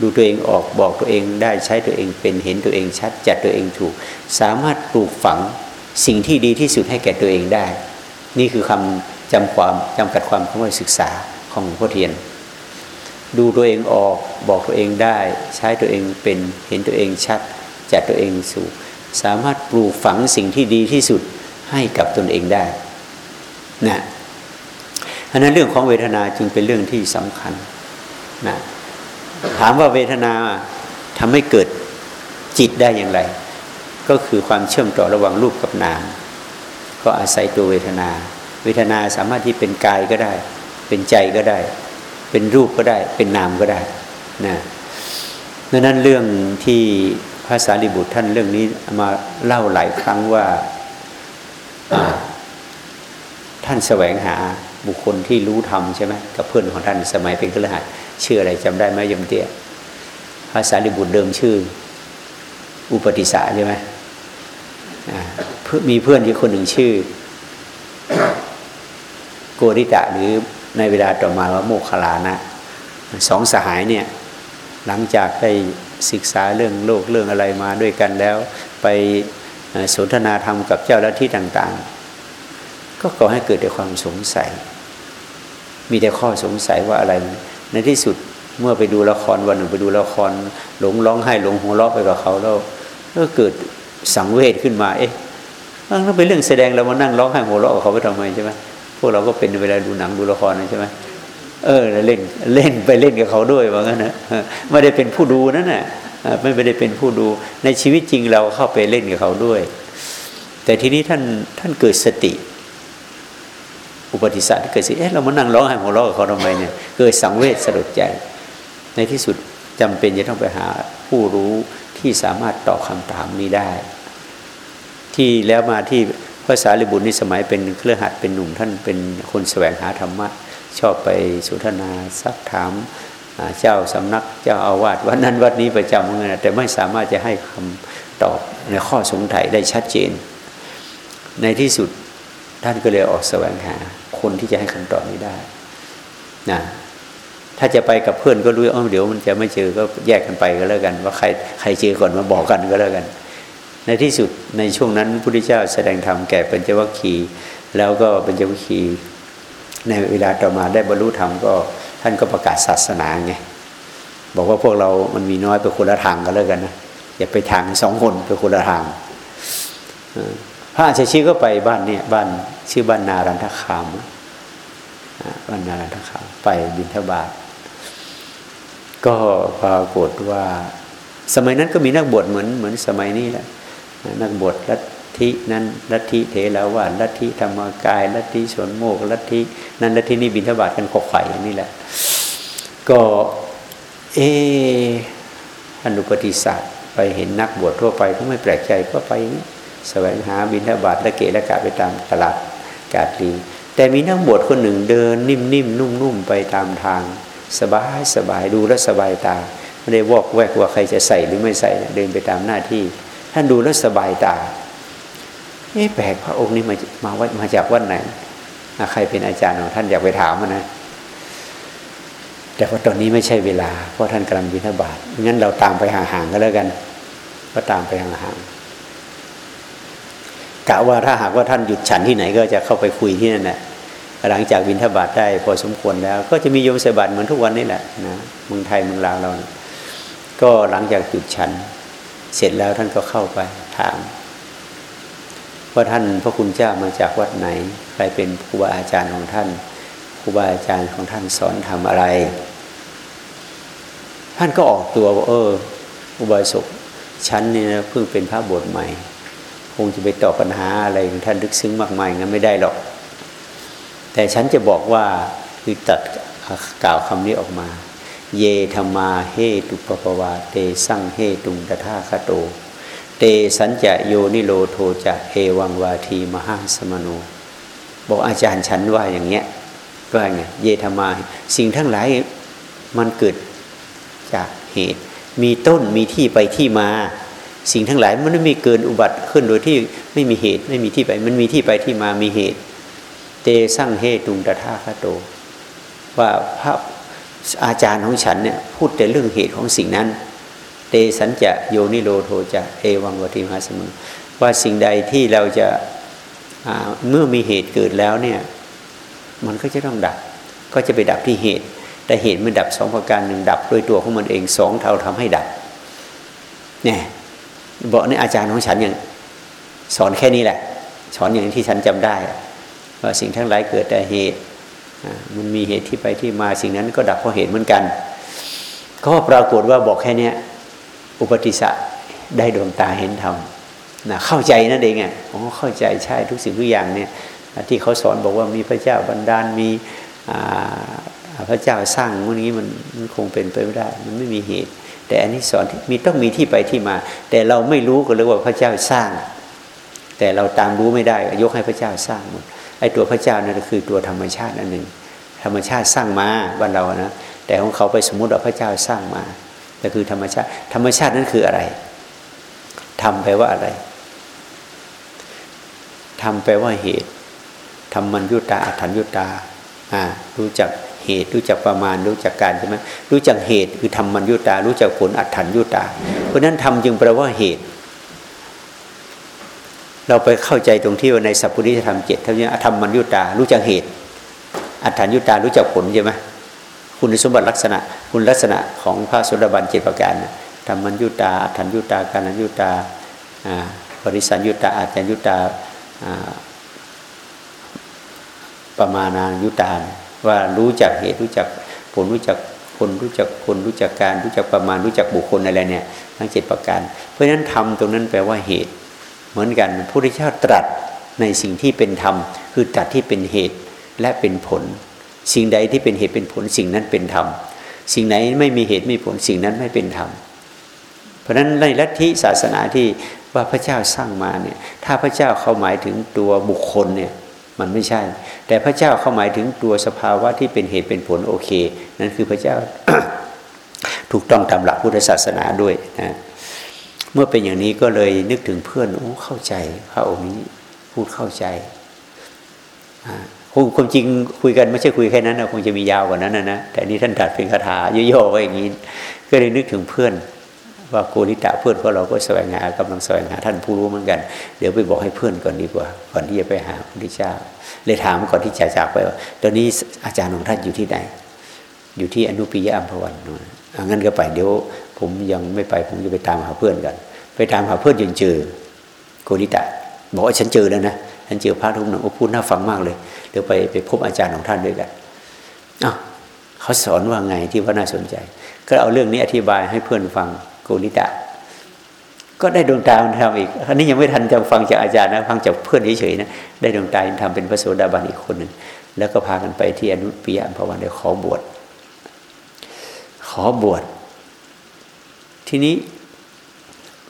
ดูตัวเองออกบอกตัวเองได้ใช้ตัวเองเป็นเห็นตัวเองชัดจัดตัวเองถูก สามารถปลูกฝัง สิ่งที่ดีที่สุดให้แก่ตัวเองได้ นี่คือคำจำความจำกัดความของการศึกษาของหลวงพ่อเทียน ดูตัวเองออกบอกตัวเองได้ ใช้ตัวเองเป็นเห็นตัวเองชัดจัดตัวเองสู่ สามารถปลูกฝังสิ่งที่ดีที่สุดให้กับตนเองได้นะราะนั้นเรื่องของเวทนาจึงเป็นเรื่องที่สำคัญนะถามว่าเวทนาทำให้เกิดจิตได้อย่างไร ก็คือความเชื่อมต่อระหว่างรูปกับนาม ก็อาศัยตัวเวทนา เวทนาสามารถที่เป็นกายก็ได้ เป็นใจก็ได้ เป็นรูปก็ได้ เป็นนามก็ได้นะดังนั้นเรื่องที่พระสารีบุตรท่านเรื่องนี้มาเล่าหลายครั้งว่าท่านแสวงหาบุคคลที่รู้ธรรมใช่ไหมกับเพื่อนของท่านสมัยเป็นครหัสชื่ออะไรจำได้ไหมยมเตี้ยภาษาลิบุตรเดิมชื่อ อุปติสาใช่ไหม มีเพื่อนที่คนหนึ่งชื่อโกริตะหรือในเวลาต่อมาว่าโมคคลานะสองสหายเนี่ยหลังจากได้ศึกษาเรื่องโลกเรื่องอะไรมาด้วยกันแล้ว ไปสนทนาธรรมกับเจ้าละที่ต่าง ๆ ก็ก่อให้เกิดแต่ความสงสัย มีแต่ข้อสงสัยว่าอะไร ในที่สุดเมื่อไปดูละครวันหนึ่งไปดูละครหลงร้องไห้หลงหัวเราะไปกับเขาแล้วก็เกิด สังเวชขึ้นมา เอ๊ะมันเป็นเรื่องแสดงเรามานั่งร้องไห้หัวเราะกับเขาไปทำไมใช่ไหมพวกเราก็เป็นเวลาดูหนังดูละครใช่ไหมเออเล่นเล่นไปเล่นกับเขาด้วยว่างั้นนะไม่ได้เป็นผู้ดูนั่นน่ะไม่ได้เป็นผู้ดูในชีวิตจริงเราเข้าไปเล่นกับเขาด้วย แต่ทีนี้ท่านท่านเกิดสติ อุปติสัตเกิดสิเอ๊ะเรามานั่งร้องไห้หัวเราะกับเขาทำไมเนี่ยเกิดสังเวชสลดใจ ในที่สุดจำเป็นจะต้องไปหาผู้รู้ที่สามารถตอบคำถามนี้ได้ ที่แล้วมาที่ภาษาลิบุตรในสมัยเป็นเครือขัดเป็นหนุ่มท่านเป็นคนแสวงหาธรรมะ ชอบไปสุทนาซักถามเจ้าสำนักเจ้าอาวาสวัดนั้นวัดนี้ประจำเงินแต่ไม่สามารถจะให้คำตอบในข้อสงสัยได้ชัดเจน ในที่สุดท่านก็เลยออกแสวงหาคนที่จะให้คำตอบนี้ได้นะถ้าจะไปกับเพื่อนก็รู้เออเดี๋ยวมันจะไม่เจอก็แยกกันไปก็แล้วกัน ว่าใครใครเจอก่อนมาบอกกันก็แล้วกัน ในที่สุดในช่วงนั้นพระพุทธเจ้าแสดงธรรมแก่ปัญจวัคคีย์แล้วก็ปัญจวัคคีย์ในเวลาต่อมาได้บรรลุธรรมก็ท่านก็ประกาศศาสนาไงบอกว่าพวกเรามันมีน้อยไปคนละทางกันแล้วกันนะอย่าไปทางสองคนไปคนละทางพระอาชชีก็ไปบ้านเนี่ยบ้านชื่อบ้านนารันทคามบ้านนารันทคามไปบินทบาทก็ปรากฏว่า สมัยนั้นก็มีนักบวชเหมือนเหมือนสมัยนี้แหละ นักบวชลัทธินั้นลัทธิเทลาวาลัทธิธรรมกายลัทธิสวนโมกลัทธินั้นลัทธินี้บินทบาทกันขกไข่อย่างนี้แหละ ก็เออนุปฏิศาสตร์ไปเห็นนักบวชทั่วไปก็ไม่แปลกใจก็ไปแสวงหาบินทบาทและเกะและกะไปตามตลาดกาดลีแต่มีนักบวชคนหนึ่งเดินนิ่มๆนุ่มๆไปตามทาง สบายสบายดูแลสบายตา ไม่ได้วอกแวกว่าใครจะใส่หรือไม่ใส่เดินไปตามหน้าที่ ท่านดูแล้วสบายตาเอ๊ะแปลกพระองค์นี้มามาวัดมาจากวัดไหนใครเป็นอาจารย์ของท่านอยากไปถามนะ แต่ว่าตอนนี้ไม่ใช่เวลา เพราะท่านกำลังบิณฑบาตงั้นเราตามไปห่างๆก็แล้วกันก็ตามไปห่างๆกะว่าถ้าหากว่าท่านหยุดฉันที่ไหนก็จะเข้าไปคุยที่นั่นแหละหลังจากบินทบาทได้พอสมควรแล้ว ก็จะมีโยมใส่บาตรเหมือนทุกวันนี่แหละนะเมืองไทยเมืองลาวเรานะก็หลังจากหยุดฉัน เสร็จแล้วท่านก็เข้าไปถามว่าท่านพระคุณเจ้ามาจากวัดไหน ใครเป็นครูบาอาจารย์ของท่านครูบาอาจารย์ของท่านสอนทำอะไร ท่านก็ออกตัวว่าเออ อุบาสกฉันเนี่ยเพิ่งเป็นพระบวชใหม่ คงจะไปตอบปัญหาอะไรของท่านลึกซึ้งมากมายงั้นไม่ได้หรอก แต่ฉันจะบอกว่าคือตัดกล่าวคำนี้ออกมา เยธรรมาเฮตุปปวาเตสั่งเฮตุงตถาคโต เตสัญจะโยนิโลโทจะเอวังวาทีมหาสมโนบอกอาจารย์ฉันว่าอย่างเงี้ยก็ไงเยธรรมาสิ่งทั้งหลายมันเกิดจากเหตุ มีต้นมีที่ไปที่มา สิ่งทั้งหลายมันไม่มีเกินอุบัติขึ้นโดยที่ไม่มีเหตุไม่มีที่ไป มันมีที่ไปที่มามีเหตุ เตสั่งเฮตุงตถาคโต ว่าพระ อาจารย์ของฉันเนี่ยพูดแต่เรื่องเหตุของสิ่งนั้น เตสัญจะโยนิโรโทจะเอวังวติมาสมุว่าสิ่งใดที่เราจะเมื่อมีเหตุเกิดแล้วเนี่ยมันก็จะต้องดับ ก็จะไปดับที่เหตุ แต่เหตุมันดับสองประการหนึ่งดับโดยตัวของมันเองสองเท่าทำให้ดับเนี่ยบอกนี่อาจารย์ของฉันอย่างสอนแค่นี้แหละ สอนอย่างที่ฉันจำได้ว่าสิ่งทั้งหลายเกิดแต่เหตุ มันมีเหตุที่ไปที่มาสิ่งนั้นก็ดับเพราะเหตุเหมือนกัน ก็ปรากฏว่าบอกแค่นี้อุปติสะได้ดวงตาเห็นธรรมนะเข้าใจนั่นเองอะอ๋อเข้าใจใช่ทุกสิ่งทุกอย่างเนี่ยที่เขาสอนบอกว่ามีพระเจ้าบันดาลมีพระเจ้าสร้างวันนี้มันมันคงเป็นไปไม่ได้ มันไม่มีเหตุ แต่อันนี้สอนมีต้องมีที่ไปที่มา แต่เราไม่รู้ก็เลยว่าพระเจ้าสร้าง แต่เราตามรู้ไม่ได้ยกให้พระเจ้าสร้างหมด อ้ตัวพระเจ้านั่นคือตัวธรรมชาติอันหนึ่งธรรมชาติสร้างมาบ้านเรานะแต่ของเขาไปสมมติว่าพระเจ้าสร้างมาแต่คือธรรมชาติ ธรรมชาตินั้นคืออะไรทำแปลว่าอะไรทำแปลว่าเหตุทำมันยุตาอัถันยุตาอ่ารู้จักเหตุรู้จักประมาณรู้จักการใช่ไหมรู้จักเหตุคือทำมันยุตา รู้จักผลอัตถันยุตา เพราะนั้นทำจึงแปลว่าเหตุ เราไปเข้าใจตรงที่ว่าในสัพพุริธรรมเจ็ดท่านี้ธรรมมันยุตารู้จักเหตุ อัตถันยุตารู้จักผลใช่ไหมคุณสมบัติลักษณะ คุณลักษณะของพระสุรบันเจ็ดประการธรรมันยุตาอัตถันยุตาการันยุตาบริสันยุตาอาจารยุตาประมาณายุตาว่ารู้จักเหตุรู้จักผลรู้จักคนรู้จักคนรู้จักการรู้จักประมาณรู้จักบุคคลอะไรเนี่ยทั้งเจ็ดประการ เพราะฉะนั้นธรรมตรงนั้นแปลว่าเหตุ เหมือนกันพระพุทธเจ้าตรัสในสิ่งที่เป็นธรรม คือตรัสที่เป็นเหตุและเป็นผล สิ่งใดที่เป็นเหตุเป็นผลสิ่งนั้นเป็นธรรม สิ่งไหนไม่มีเหตุไม่ผลสิ่งนั้นไม่เป็นธรรม เพราะฉะนั้นในลัทธิศาสนาที่ว่าพระเจ้าสร้างมาเนี่ยถ้าพระเจ้าเขาหมายถึงตัวบุคคลเนี่ยมันไม่ใช่ แต่พระเจ้าเขาหมายถึงตัวสภาวะที่เป็นเหตุเป็นผลโอเค นั่นคือพระเจ้าถูกต้องตามหลักพุทธศาสนาด้วยนะ เมื่อเป็นอย่างนี้ก็เลยนึกถึงเพื่อนโอ้เข้าใจ พระองค์นี้พูดเข้าใจคงความจริงคุยกันไม่ใช่คุยแค่นั้นนะคงจะมียาวกว่านั้นนะนะแต่นี้ท่านตัดเป็นคาถาย่อๆไว้อย่างนี้ ก็เลยนึกถึงเพื่อน ว่าโกริตะเพื่อนของเราก็แสวงหากำลังแสวงหาท่านผู้รู้เหมือนกัน เดี๋ยวไปบอกให้เพื่อนก่อนดีกว่า ก่อนที่จะไปหาพระพุทธเจ้า เลยถามก่อนที่จะจากไปว่าตอนนี้อาจารย์ของท่านอยู่ที่ไหน อยู่ที่อนุปิยอัมพวันนงั้นก็ไปเดี๋ยว ผมยังไม่ไปผมจะไปตามหาเพื่อนกัน ไปตามหาเพื่อนจนเจอโกริตะบอกว่าฉันเจอแล้วนะฉันเจอพระทุกหนึ่งโอ้พูดน่าฟังมากเลยเดี๋ยวไปไปพบอาจารย์ของท่านด้วยกันอ้าวเขาสอนว่าไงที่ว่าน่าสนใจ ก็เอาเรื่องนี้อธิบายให้เพื่อนฟังโกริตะ ก็ได้ดวงตาทำอีกอันนี้ยังไม่ทันจะฟังจากอาจารย์นะฟังจากเพื่อนเฉยๆนะได้ดวงตาทำเป็นพระโสดาบันอีกคนหนึ่งแล้วก็พากันไปที่อนุปิยะพระวันได้ขอบวชขอบวช ทีนี้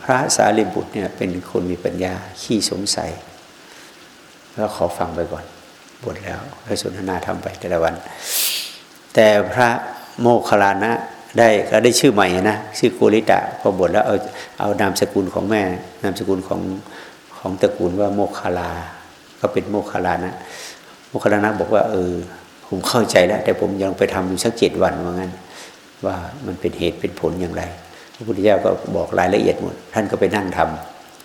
พระสารีบุตรเนี่ยเป็นคนมีปัญญาขี้สงสัย แล้วขอฟังไปก่อนบวชแล้วไปสนทนาทำไปแต่ละวัน แต่พระโมคคัลลานะได้ก็ได้ชื่อใหม่นะชื่อโกริตะพอบวชแล้วเอาเอานามสกุลของแม่ นามสกุลของของตระกูลว่าโมคคลา ก็เป็นโมคคลานะโมคคลานะบอกว่า เออ ผมเข้าใจแล้ว แต่ผมยังไปทำอยู่สักเจ็ดวันว่างั้น ว่ามันเป็นเหตุเป็นผลอย่างไร พระพุทธเจ้าก็บอกรายละเอียดหมด ท่านก็ไปนั่งท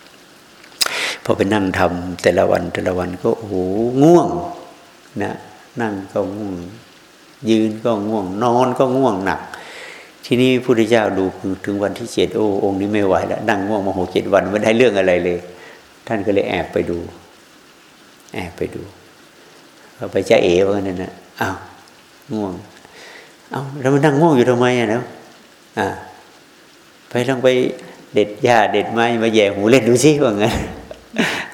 ำพอไปนั่งทำแต่ละวันแต่ละวันก็โอ้โหง่วงนะนั่งก็ง่วง ยืนก็ง่วง นอนก็ง่วงหนัก ทีนี้พุทธเจ้าดูถึงวันที่เจ็ดโอ้องค์นี้ไม่ไหวแล้วนั่งง่วงมาหกเจ็ดวันไม่ได้เรื่องอะไรเลย ท่านก็เลยแอบไปดู แอบไปดูเราไปจ้าเอ๋ว่านั่นนะอ้าวง่วง เอา้าแล้วมันนั่งง่วงอยู่ทำไมอะเนาะอ่า ไปลองไปเด็ดหญ้าเด็ดไม้มาแย่หูเล่นดูสิว่างั้น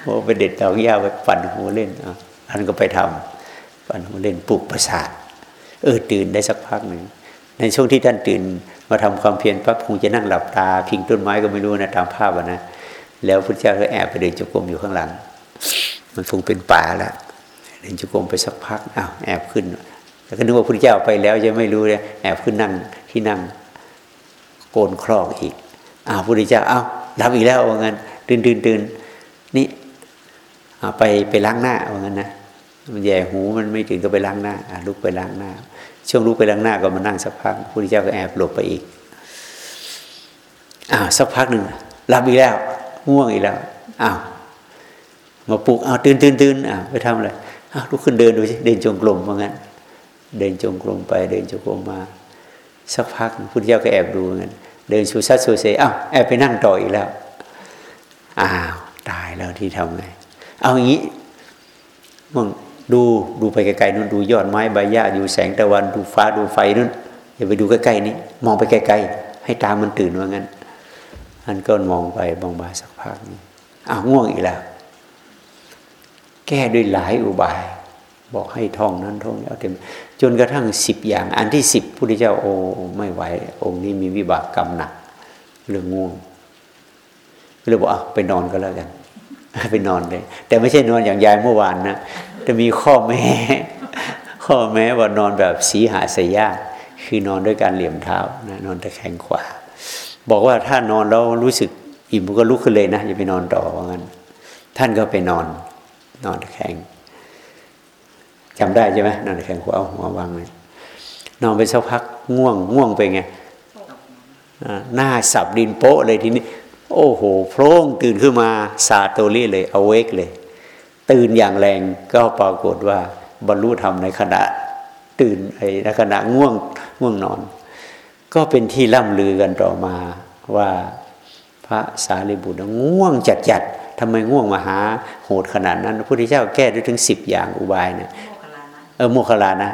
โอ้ไปเด็ดดอกหญ้าไปปั่นหูเล่นอะท่านก็ไปทำปั่นหูเล่นปลุกประสาท เออตื่นได้สักพักหนึ่งในช่วงที่ท่านตื่นมาทำความเพียรปั๊บคงจะนั่งหลับตาพิงต้นไม้ก็ไม่รู้นะตามภาพนะแล้วพระเจ้าก็แอบไปเดินจุกรมอยู่ข้างหลัง มันคงเป็นป่าล้วเดินจุกรมไปสักพักอ้าวแอบขึ้นแล้วก็นึกว่าพระเจ้าไปแล้วจะไม่รู้เลยแอบขึ้นนั่งที่นั่ง โกนคลอกอีกอ้าวพระเจ้าเอ้ารับอีกแล้วว่างั้นตื่นตื่นตื่นนี่ไปไปล้างหน้าว่างั้นนะมันแย่หูมันไม่ถึงก็ไปล้างหน้าลุกไปล้างหน้า ช่วงลุกไปล้างหน้าก็มานั่งสักพักพระพุทธเจ้าก็แอบหลบไปอีกอ้าวสักพักหนึ่งหลับอีกแล้วง่วงอีกแล้วอ้าวมาปลุกอ้าวตื่นตื่นตื่นอ้าวไปทำอะไรอ้าวลุกขึ้นเดินดูสิเดินจงกรมว่างั้น เดินจงกรมไปเดินจงกรมมา สักพักพระพุทธเจ้าก็แอบดูงั้น เดินชูซัดชูเซอ้าวแอบไปนั่งต่ออีกแล้วอ้าวตายแล้วที่ทำไง เอาอย่างนี้มึงดูดูไปไกลๆนู่นดูยอดไม้ใบหญ้าอยู่แสงตะวันดูฟ้าดูไฟนู่นอย่าไปดูใกล้ๆนี้มองไปไกลๆให้ตามันตื่นว่างั้นอันก็มองไปบางบาสักพักนี้อ้าวง่วงอีกแล้ว แก้ด้วยหลายอุบาย บอกให้ท่องนั้นท่องนี้เอาเต็ม จนกระทั่งสิบอย่าง อันที่สิบพุทธเจ้าโอ้ไม่ไหว องค์นี้มีวิบากกรรมหนักเรื่องง่วงก็เลยบอกอะไปนอนก็แล้วกันไปนอนเลย แต่ไม่ใช่นอนอย่างยายเมื่อวานนะจะมีข้อแม้ ข้อแม้ว่านอนแบบสีหาสยาคือนอนด้วยการเหลี่ยมเท้านะนอนตะแคงขวา บอกว่าถ้านอนแล้วรู้สึกอิ่มก็ลุกขึ้นเลยนะอย่าไปนอนต่อว่างั้น ท่านก็ไปนอน นอนตะแคง จำได้ใช่ไหมนั่นแข่งหัวเอาหัววางเลยนอนไปสักพักง่วงง่วงไปไงหน้าสับดินโป๊ะเลยทีนี้ โอ้โหโพร่งตื่นขึ้นมาซาโตรี่เลยเอาเวกเลย ตื่นอย่างแรงก็ปรากฏว่าบรรลุธรรมในขณะตื่นไอ้ในขณะง่วงง่วงนอน ก็เป็นที่ล่ำลือกันต่อมาว่าพระสารีบุตรง่วงจัดจัดทำไมง่วงมาหาโหดขนาดนั้น พระพุทธเจ้าแก้ด้วยถึงสิบอย่างอุบายนะ เออโมคลานะ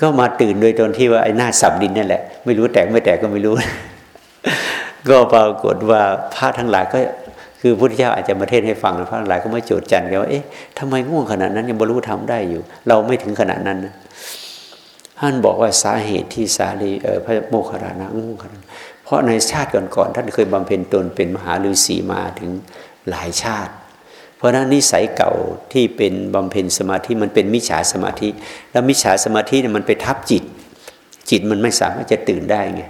ก็มาตื่นโดยตอนที่ว่าไอ้หน้าสับดินนั่นแหละ ไม่รู้แตกไม่แตกก็ไม่รู้ ก็ปรากฏว่าพระทั้งหลายก็คือพระพุทธเจ้าอาจจะมาเทศให้ฟังพระทั้งหลายก็ไม่โจดจันกันว่าเอ๊ะทำไมง่วงขนาดนั้นยังบรรลุธรรมได้อยู่ เราไม่ถึงขนาดนั้นนะท่านบอกว่าสาเหตุที่สาลีเออพระโมคคัลลานะง่วงขนาดเพราะในชาติก่อนๆท่านเคยบำเพ็ญตนเป็นมหาฤาษีมาถึงหลายชาติ เพราะนั้นนิสัยเก่าที่เป็นบำเพ็ญสมาธิมันเป็นมิจฉาสมาธิ แล้วมิจฉาสมาธิเนี่ยมันไปทับจิต จิตมันไม่สามารถจะตื่นได้ไง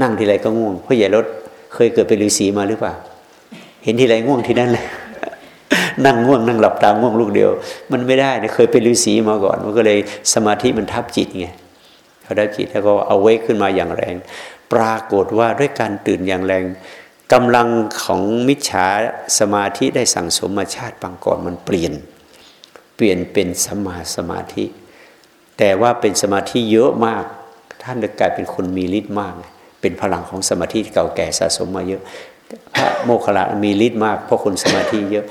นั่งทีไรก็ง่วงพ่อใหญ่รถเคยเกิดเป็นฤาษีมาหรือเปล่า เห็นทีไรง่วงทีนั้นเลยนั่งง่วงนั่งหลับตาง่วงลูกเดียว มันไม่ได้นะเคยเป็นฤาษีมาก่อน มันก็เลยสมาธิมันทับจิตไงเขาได้จิตแล้วก็เอาไว้ขึ้นมาอย่างแรง ปรากฏว่าด้วยการตื่นอย่างแรง กำลังของมิจฉาสมาธิได้สั่งสมมาชาติปางก่อนมันเปลี่ยน เปลี่ยนเป็นสมาสมาธิ แต่ว่าเป็นสมาธิเยอะมาก ท่านเลยกลายเป็นคนมีฤทธิ์มาก เป็นพลังของสมาธิเก่าแก่สะสมมาเยอะ พระโมคคัลลามีฤทธิ์มาก เพราะคนสมาธิเยอะ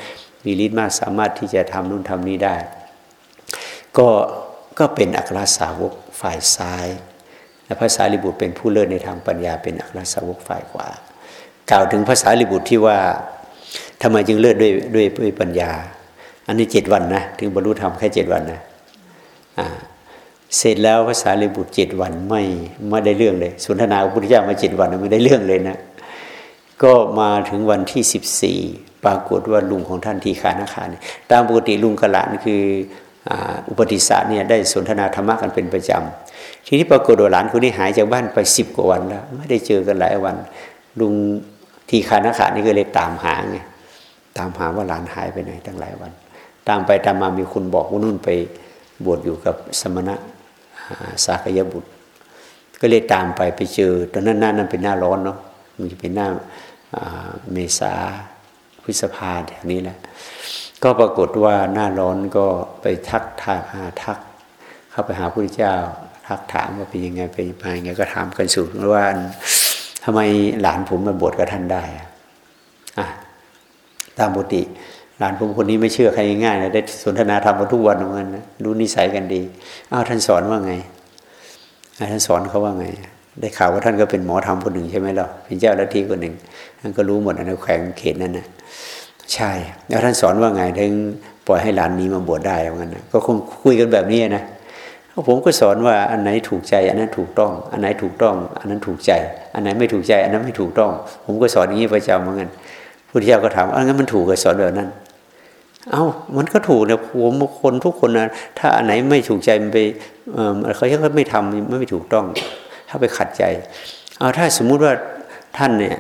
มีฤทธิ์มากสามารถที่จะทำนู่นทำนี้ได้ ก็ก็เป็นอัครสาวกฝ่ายซ้ายและพระสารีบุตรเป็นผู้เลิศในทางปัญญาเป็นอัครสาวกฝ่ายขวา กล่าวถึงภาษาลิบุตรที่ว่าทำไมจึงเลิศด้วยด้วยด้วยปัญญา อันนี้เจ็ดวันนะถึงบรรลุธรรมแค่เจ็ดวันนะอ่าเสร็จแล้วภาษาลิบุตรเจ็ดวันไม่ไม่ได้เรื่องเลย สุนทนาพระพุทธเจ้ามาเจ็ดวันไม่ได้เรื่องเลยนะ ก็มาถึงวันที่สิบสี่ปรากฏว่าลุงของท่านทีขานาคาเนี่ยตามปกติลุงกระหลานคืออุปติสสะเนี่ยได้สนทนาธรรมะกันเป็นประจำ ทีนี้ปรากฏว่าหลานคนนี้หายจากบ้านไปสิบกว่าวันแล้ว ไม่ได้เจอกันหลายวัน ลุง ทีคานาขานี่ก็เลยตามหาไงตามหาว่าหลานหายไปไหนตั้งหลายวัน ตามไปตามมามีคนบอกว่านุ่นไปบวชอยู่กับสมณะสากยบุตร ก็เลยตามไปไปเจอ ตอนนั้นหน้านั้นเป็นหน้าร้อนเนาะมันจะเป็นหน้าเมษาพฤษภาแถวนี้แหละก็ปรากฏว่าหน้าร้อนก็ไปทักทายหาทัก เข้าไปหาพระพุทธเจ้าทักถามว่าเป็นยังไงเป็นยังไงก็ถามกันสูงว่า ทำไมหลานผมมาบวชกับท่านได้อะตามปกติ หลานผมคนนี้ไม่เชื่อใครง่ายนะได้สนทนาธรรมกันทุกวันเหมือนกันนะรู้นิสัยกันดีอ้าวท่านสอนว่าไงท่านสอนเขาว่าไง ได้ข่าวว่าท่านก็เป็นหมอธรรมคนหนึ่งใช่ไหมล่ะเป็นเจ้าลัทธิคนหนึ่งท่านก็รู้หมดในแขวงเขตนั้นนะใช่ แล้วท่านสอนว่าไงถึงปล่อยให้หลานนี้มาบวชได้เหมือนกันนะก็คงคุยกันแบบนี้นะ ผมก็สอนว่าอันไหนถูกใจ อันนั้นถูกต้อง อันไหนถูกต้อง อันนั้นถูกใจ อันไหนไม่ถูกใจ อันนั้นไม่ถูกต้อง ผมก็สอนอย่างนี้ประจำเหมือนกันพุทธเจ้าก็ถามอ่างั้นมันถูกก็สอนแบบนั้น เอา้ามันก็ถูกนะผมคนทุกคนนะถ้าอันไหนไม่ถูกใจมันไปเขาเขาไม่ทำไม่ถูกต้อง ถ้าไปขัดใจเอาถ้าสมมุติว่าท่านเนี่ย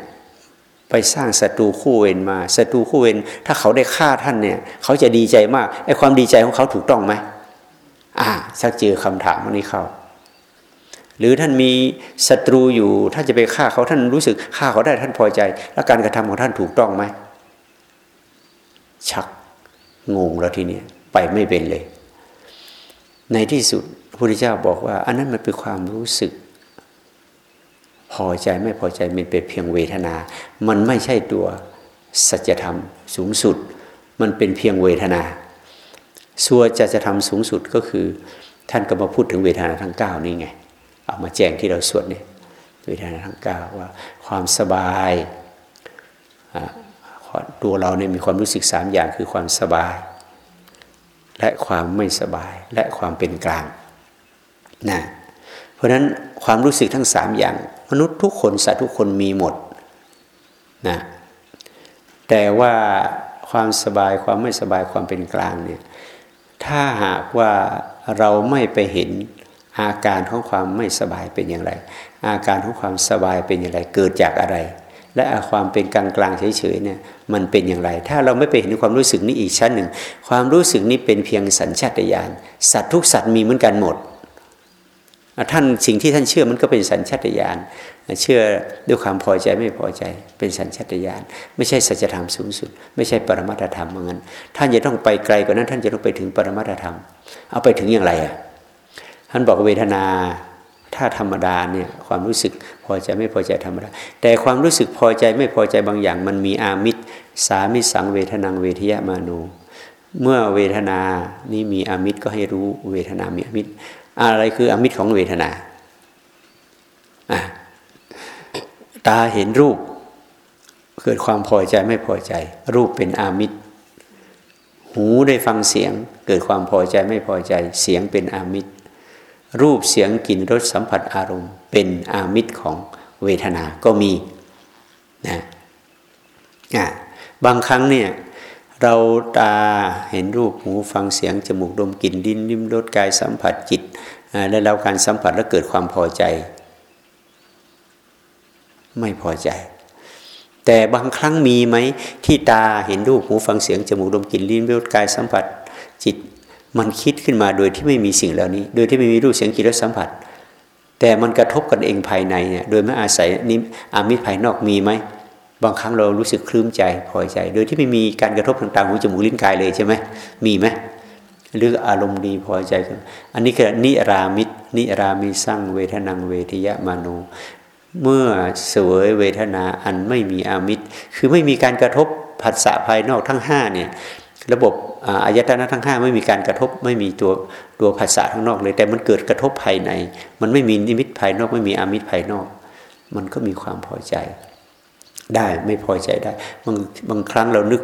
ไปสร้างศัตรูคู่เวรมาศัตรูคู่เวรถ้าเขาได้ฆ่าท่านเนี่ย เขาจะดีใจมากไอ้ความดีใจของเขาถูกต้องไหม อ่าชักเจอคำถามนี้เข้า หรือท่านมีศัตรูอยู่ท่านจะไปฆ่าเขาท่านรู้สึกฆ่าเขาได้ท่านพอใจ แล้วการกระทำของท่านถูกต้องไหมชักงงแล้วทีนี้ไปไม่เป็นเลย ในที่สุดพระพุทธเจ้าบอกว่า อันนั้นมันเป็นความรู้สึก พอใจไม่พอใจมันเป็นเพียงเวทนา มันไม่ใช่ตัวสัจธรรมสูงสุด มันเป็นเพียงเวทนา ส่วนจะจะทำสูงสุดก็คือ ท่านก็มาพูดถึงเวทนาทั้งเก้านี่ไง เอามาแจ้งที่เราสวดเนี่ยเวทนาทั้งเก้าว่าความสบายตัวเราเนี่ยมีความรู้สึกสามอย่างคือความสบาย และความไม่สบายและความเป็นกลางนะเพราะฉะนั้นความรู้สึกทั้งสามอย่าง มนุษย์ทุกคนสัตว์ทุกคนมีหมดนะแต่ว่าความสบายความไม่สบายความเป็นกลางเนี่ย ถ้าหากว่าเราไม่ไปเห็นอาการของความไม่สบายเป็นอย่างไร อาการของความสบายเป็นอย่างไร เกิดจากอะไร และความเป็นกลางกลางเฉยๆเนี่ยมันเป็นอย่างไร ถ้าเราไม่ไปเห็นความรู้สึกนี้อีกชั้นหนึ่ง ความรู้สึกนี้เป็นเพียงสัญชาตญาณสัตว์ทุกสัตว์มีเหมือนกันหมด ท่านสิ่งที่ท่านเชื่อมันก็เป็นสัญชาตญาณเชื่อด้วยความพอใจไม่พอใจ เป็นสัญชาตญาณไม่ใช่สัจธรรมสูงสุด ไม่ใช่ปรมัตธรรมเหมือนกันท่านจะต้องไปไกลกว่านั้น ท่านจะต้องไปถึงปรมัตธรรม เอาไปถึงอย่างไรอะท่านบอกเวทนาถ้าธรรมดาเนี่ยความรู้สึกพอใจไม่พอใจธรรมดาแต่ความรู้สึกพอใจไม่พอใจบางอย่าง มันมีอามิตรสามิสังเวทนังเวทยมานูเมื่อเวทนานี้มีอามิตรก็ให้รู้เวทนามีอามิตร อะไรคืออมิตรของเวทนาตาเห็นรูป เกิดความพอใจไม่พอใจ รูปเป็นอามิตร หูได้ฟังเสียง เกิดความพอใจไม่พอใจ เสียงเป็นอามิตร รูปเสียงกลิ่นรสสัมผัสอารมณ์ เป็นอามิตรของเวทนาก็มีนะบางครั้งเนี่ย เราตาเห็นรูปหูฟังเสียงจมูกดมกลิ่นดินลิ้มรสกายสัมผัสจิตและเราการสัมผัสแล้วเกิดความพอใจ ไม่พอใจ แต่บางครั้งมีไหมที่ตาเห็นรูปหูฟังเสียงจมูกดมกลิ่นลิ้มรสกายสัมผัสจิต มันคิดขึ้นมาโดยที่ไม่มีสิ่งเหล่านี้ โดยที่ไม่มีรูปเสียงกลิ่นรสสัมผัส แต่มันกระทบกันเองภายในเนี่ยโดยไม่อาศัยนิอามิตรภายนอกมีไหม บางครั้งเรารู้สึกคลื้มใจพอใจ โดยที่ไม่มีการกระทบทางตาหูจมูกลิ้นกายเลยใช่ไหมมีไหมหรืออารมณ์ดีพอใจกันอันนี้คือนิรามิตนิรามิสร้างเวทนังเวทยมานุเมื่อเสวยเวทนาอันไม่มีอามิตร คือไม่มีการกระทบผัสสะภายนอกทั้งห้าเนี่ยระบบอายตนะทั้งห้าไม่มีการกระทบไม่มีตัวตัวภาษาข้งนอกเลย แต่มันเกิดกระทบภายใน มันไม่มีนิมิตภายนอก ไม่มีอามิตรภายนอก มันก็มีความพอใจ ได้ไม่พอใจได้บางบางครั้งเรานึก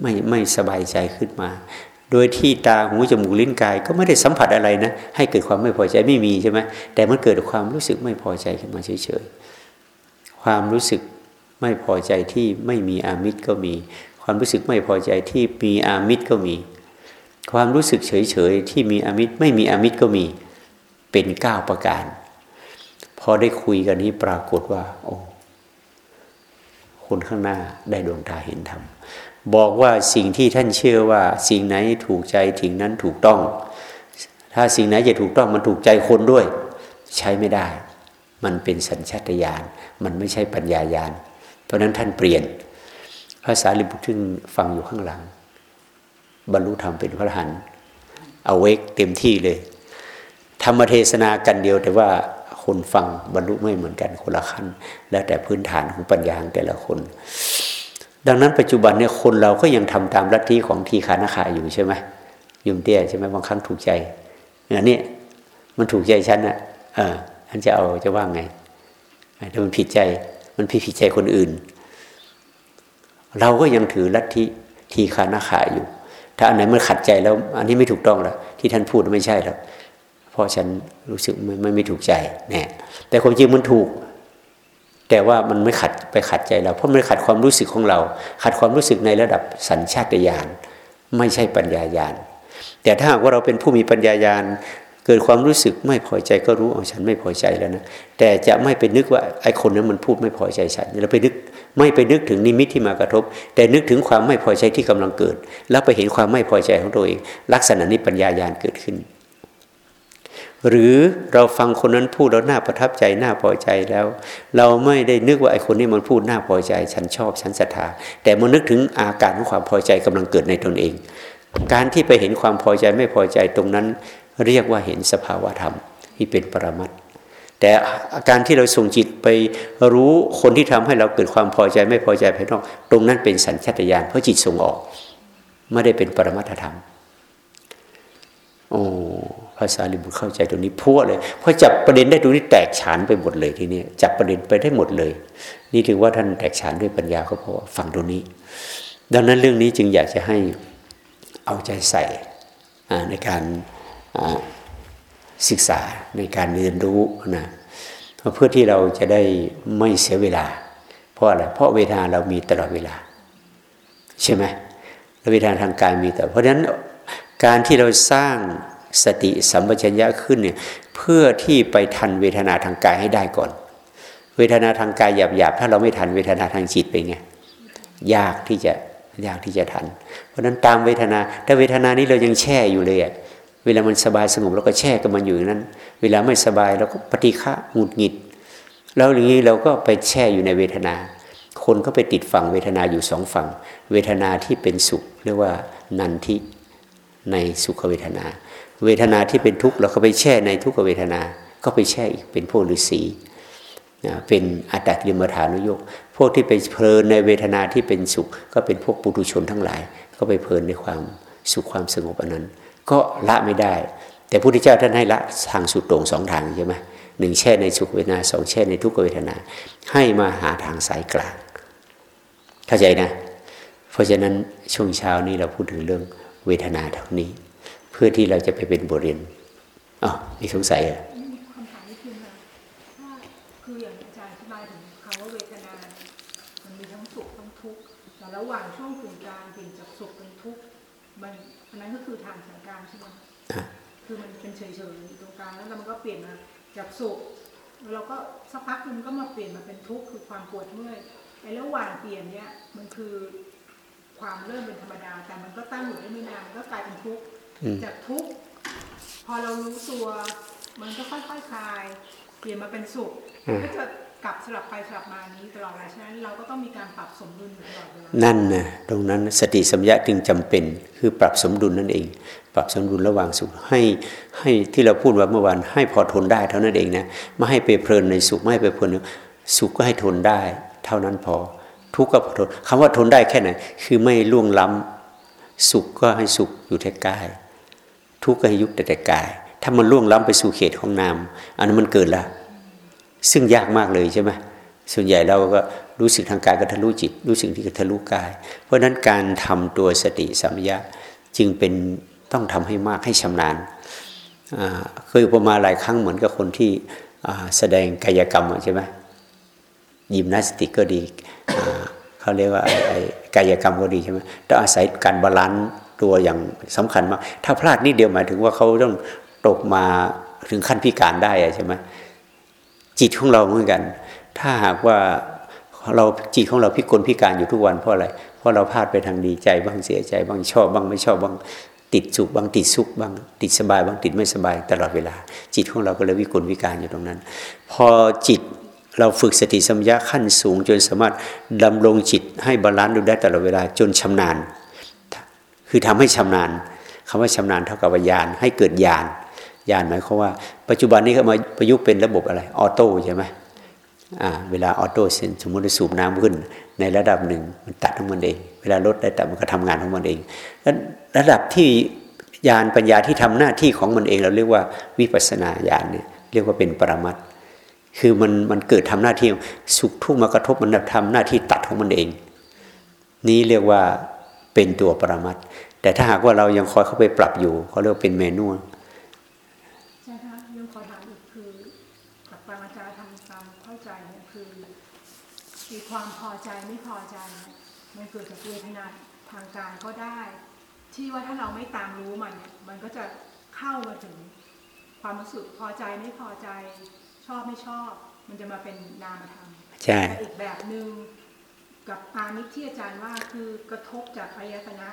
ไม่ไม่สบายใจขึ้นมา โดยที่ตาหูจมูกลิ้นกายก็ไม่ได้สัมผัสอะไรนะ ให้เกิดความไม่พอใจไม่มีใช่ไหมแต่มันเกิดความรู้สึกไม่พอใจขึ้นมาเฉยๆความรู้สึกไม่พอใจที่ไม่มีอามิตรก็มี ความรู้สึกไม่พอใจที่มีอามิตรก็มี ความรู้สึกเฉยๆที่มีอามิตรไม่มีอามิตรก็มีเป็นเก้าประการพอได้คุยกันนี้ปรากฏว่าโอ้ คนข้างหน้าได้ดวงตาเห็นธรรมบอกว่าสิ่งที่ท่านเชื่อว่า สิ่งไหนถูกใจสิ่งนั้นถูกต้อง ถ้าสิ่งไหนจะถูกต้องมันถูกใจคนด้วย ใช้ไม่ได้ มันเป็นสัญชาตญาณมันไม่ใช่ปัญญายาณเพราะนั้นท่านเปลี่ยนภาษาลิบุตรซึ่งฟังอยู่ข้างหลัง บรรลุธรรมเป็นพระหันเอาเวกเต็มที่เลย ธรรมเทศนากันเดียวแต่ว่า คนฟังบรรลุไม่เหมือนกันคนละขั้น แล้วแต่พื้นฐานของปัญญาของแต่ละคน ดังนั้นปัจจุบันเนี่ยคนเราก็ยังทำตามลัทธิของทีขานาคาอยู่ใช่ไหมยุมเตี้ยใช่ไหมบางครั้งถูกใจอันนี้มันถูกใจฉันนะเออท่านจะเอาจะว่างไงถ้ามันผิดใจมันผิดผิดใจคนอื่น เราก็ยังถือลัทธิทีคานาขาอยู่ ถ้าอันไหนมันขัดใจแล้ว อันนี้ไม่ถูกต้องแล้วที่ท่านพูดไม่ใช่แล้ว ราะฉันรู้สึกไม่ไม่ถูกใจแน่แต่ความจริงมันถูก แต่ว่ามันไม่ขัดไปขัดใจเรา เพราะมันขัดความรู้สึกของเรา ขัดความรู้สึกในระดับสัญชาตญาณไม่ใช่ปัญญายาณแต่ถ้าหากว่าเราเป็นผู้มีปัญญายาณเกิดความรู้สึกไม่พอใจก็รู้อ๋อฉันไม่พอใจแล้วนะแต่จะไม่ไปนึกว่าไอ้คนนั้นมันพูดไม่พอใจฉันเราไปนึกไม่ไปนึกถึงนิมิตที่มากระทบ แต่นึกถึงความไม่พอใจที่กำลังเกิด แล้วไปเห็นความไม่พอใจของตัวเอง ลักษณะนี้ปัญญายาณเกิดขึ้น หรือเราฟังคนนั้นพูดแล้วน่าประทับใจน่าพอใจแล้ว เราไม่ได้นึกว่าไอ้คนนี้มันพูดน่าพอใจ ฉันชอบฉันศรัทธาแต่มันนึกถึงอาการของความพอใจกำลังเกิดในตนเอง การที่ไปเห็นความพอใจไม่พอใจตรงนั้น เรียกว่าเห็นสภาวะธรรมที่เป็นปรมัตแต่อาการที่เราส่งจิตไปรู้คนที่ทำให้เราเกิดความพอใจไม่พอใจภายนอก ตรงนั้นเป็นสัญชาตญาณเพราะจิตส่งออกไม่ได้เป็นปรมัตถธรรมโอ้ ภาษาลิบุตรเข้าใจตรงนี้พัวเลยเพราะจับประเด็นได้ตรงนี้แตกฉานไปหมดเลยทีนี้จับประเด็นไปได้หมดเลย นี่ถือว่าท่านแตกฉานด้วยปัญญาก็เพราะฟังตรงนี้ ดังนั้นเรื่องนี้จึงอยากจะให้เอาใจใส่ในการศึกษาในการเรียนรู้นะเพื่อที่เราจะได้ไม่เสียเวลา เพราะอะไรเพราะเวทนาเรามีตลอดเวลา ใช่ไหมเวทนาทางกายมีแต่เพราะฉะนั้นการที่เราสร้าง สติสัมปชัญญะขึ้นเนี่ยเพื่อที่ไปทันเวทนาทางกายให้ได้ก่อน เวทนาทางกายหยาบๆถ้าเราไม่ทันเวทนาทางจิตเป็นไงยากที่จะยากที่จะทัน เพราะนั้นตามเวทนาถ้าเวทนานี้เรายังแช่อยู่เลยอะเวลามันสบายสงบเราก็แช่กับมันอยู่นั้น เวลาไม่สบายเราก็ปฏิฆะหงุดหงิด แล้วอย่างนี้เราก็ไปแช่อยู่ในเวทนา คนก็ไปติดฝั่งเวทนาอยู่สองฝั่ง เวทนาที่เป็นสุขเรียกว่านันทิในสุขเวทนา เวทนาที่เป็นทุกข์เราก็ไปแช่ในทุกขเวทนา ก็ไปแช่อีกเป็นพวกฤาษีเป็นอัตติมฐานุโยกพวกที่ไปเพลินในเวทนาที่เป็นสุข ก็เป็นพวกปุถุชนทั้งหลาย ก็ไปเพลินในความสุขความสงบอันนั้น ก็ละไม่ได้ แต่พระพุทธเจ้าท่านให้ละทางสุดโต่งสองทางใช่ไหมหนึ่งแช่ในสุขเวทนาสองแช่ในทุกขเวทนา ให้มาหาทางสายกลางเข้าใจนะ เพราะฉะนั้นช่วงเช้านี้เราพูดถึงเรื่องเวทนาเท่านี้ พื่อที่เราจะไปเป็นบทเรียนอ๋อมีสงสัยอะระหว่างช่วงกึ่งกลางเปลี่ยนจากสุขเป็นทุกข์มันอันนั้นก็คือทางสายกลางใช่ไหมคือมันเป็นเฉยๆตรงกลางแล้วมันก็เปลี่ยนมาจากสุขเราก็สักพักนึงก็มาเปลี่ยนมาเป็นทุกข์คือความปวดเมื่อยไอ้ระหว่างเปลี่ยนเนี้ยมันคือความเริ่มเป็นธรรมดาแต่มันก็ตั้งอยู่ได้ไม่นานก็กลายเป็นทุกข์ จากทุกข์พอเรารู้ตัว มันก็ค่อยๆคลาย เปลี่ยนมาเป็นสุขก็จะกลับสลับไปสลับมานี้ตลอดเวลาฉะนั้นเราก็ต้องมีการปรับสมดุลตลอดเวลานั่นนะตรงนั้นสติสัมยาจึงจำเป็น คือปรับสมดุลนั่นเอง ปรับสมดุลระหว่างสุขให้ให้ที่เราพูดว่าเมื่อวานให้พอทนได้เท่านั้นเองนะไม่ให้ไปเพลินในสุขไม่ให้ไปเพลินสุขก็ให้ทนได้ เท่านั้นพอ ทุกข์ก็พอทนคำว่าทนได้แค่ไหนคือไม่ล่วงล้ำสุขก็ให้สุขอยู่แต่กาย ทุกข์ก็ให้ยุบแต่แต่กาย ถ้ามันล่วงล้ำไปสู่เขตของนามอันนั้นมันเกิดแล้วซึ่งยากมากเลยใช่ไหมส่วนใหญ่เราก็รู้สึกทางกายก็ทะลุจิต รู้สึกที่จิตก็ทะลุกาย เพราะฉะนั้นการทำตัวสติสัมยาจึงเป็นต้องทำให้มากให้ชำนาญเคยอุปมาหลายครั้งเหมือนกับคนที่แสดงกายกรรมใช่ไหมยิมนาสติกก็ดีเขาเรียกว่าไอ้กายกรรมก็ดีใช่ไหมต้องอาศัยการ balance ตัวอย่างสำคัญมาก ถ้าพลาดนิดเดียวหมายถึงว่าเขาต้องตกมาถึงขั้นพิการได้ใช่ไหมจิตของเราเหมือนกัน ถ้าหากว่าเราจิตของเราพิกลพิการอยู่ทุกวันเพราะอะไร เพราะเราพลาดไปทางดีใจบ้างเสียใจบ้างชอบบ้างไม่ชอบบ้างติดสุขบ้างติดสุขบ้างติดสบายบ้างติดไม่สบายตลอดเวลา จิตของเราก็เลยวิกลวิการอยู่ตรงนั้น พอจิตเราฝึกสติสัมยาขั้นสูง จนสามารถดำรงจิตให้ balance ดูได้ตลอดเวลาจนชำนาญ คือทำให้ชำนาญคำว่าชำนาญเท่ากับวิญญาณให้เกิดญาณญาณหมายความว่า ปัจจุบันนี้ก็มาประยุกต์เป็นระบบอะไรออโต้ใช่ไหมอ่าเวลาออโต้เซนสมมติสูบน้ำขึ้น ในระดับหนึ่งมันตัดของมันเอง เวลาลดได้แต่มันก็ทำงานของมันเองแล้วระดับที่ญาณปัญญาที่ทำหน้าที่ของมันเอง เราเรียกว่าวิปัสนาญาณเนี่ยเรียกว่าเป็นปรมัตคือมันมันเกิดทำหน้าที่สุขทุกข์มากระทบมันทำหน้าที่ตัดของมันเอง นี้เรียกว่า เป็นตัวปรมัตแต่ถ้าหากว่าเรายังคอยเข้าไปปรับอยู่เขาเรียกเป็นเมนูความพอใจไม่พอใจมันเกิดจากเวทนาทางกายก็ได้ ที่ว่าถ้าเราไม่ตามรู้มันเนี่ยมันก็จะเข้ามาถึงความรู้สึกพอใจไม่พอใจชอบไม่ชอบ มันจะมาเป็นนามธรรมใช่อีกแบบหนึ่ง กับอามิที่อาจารย์ว่าคือกระทบจากอายตนะ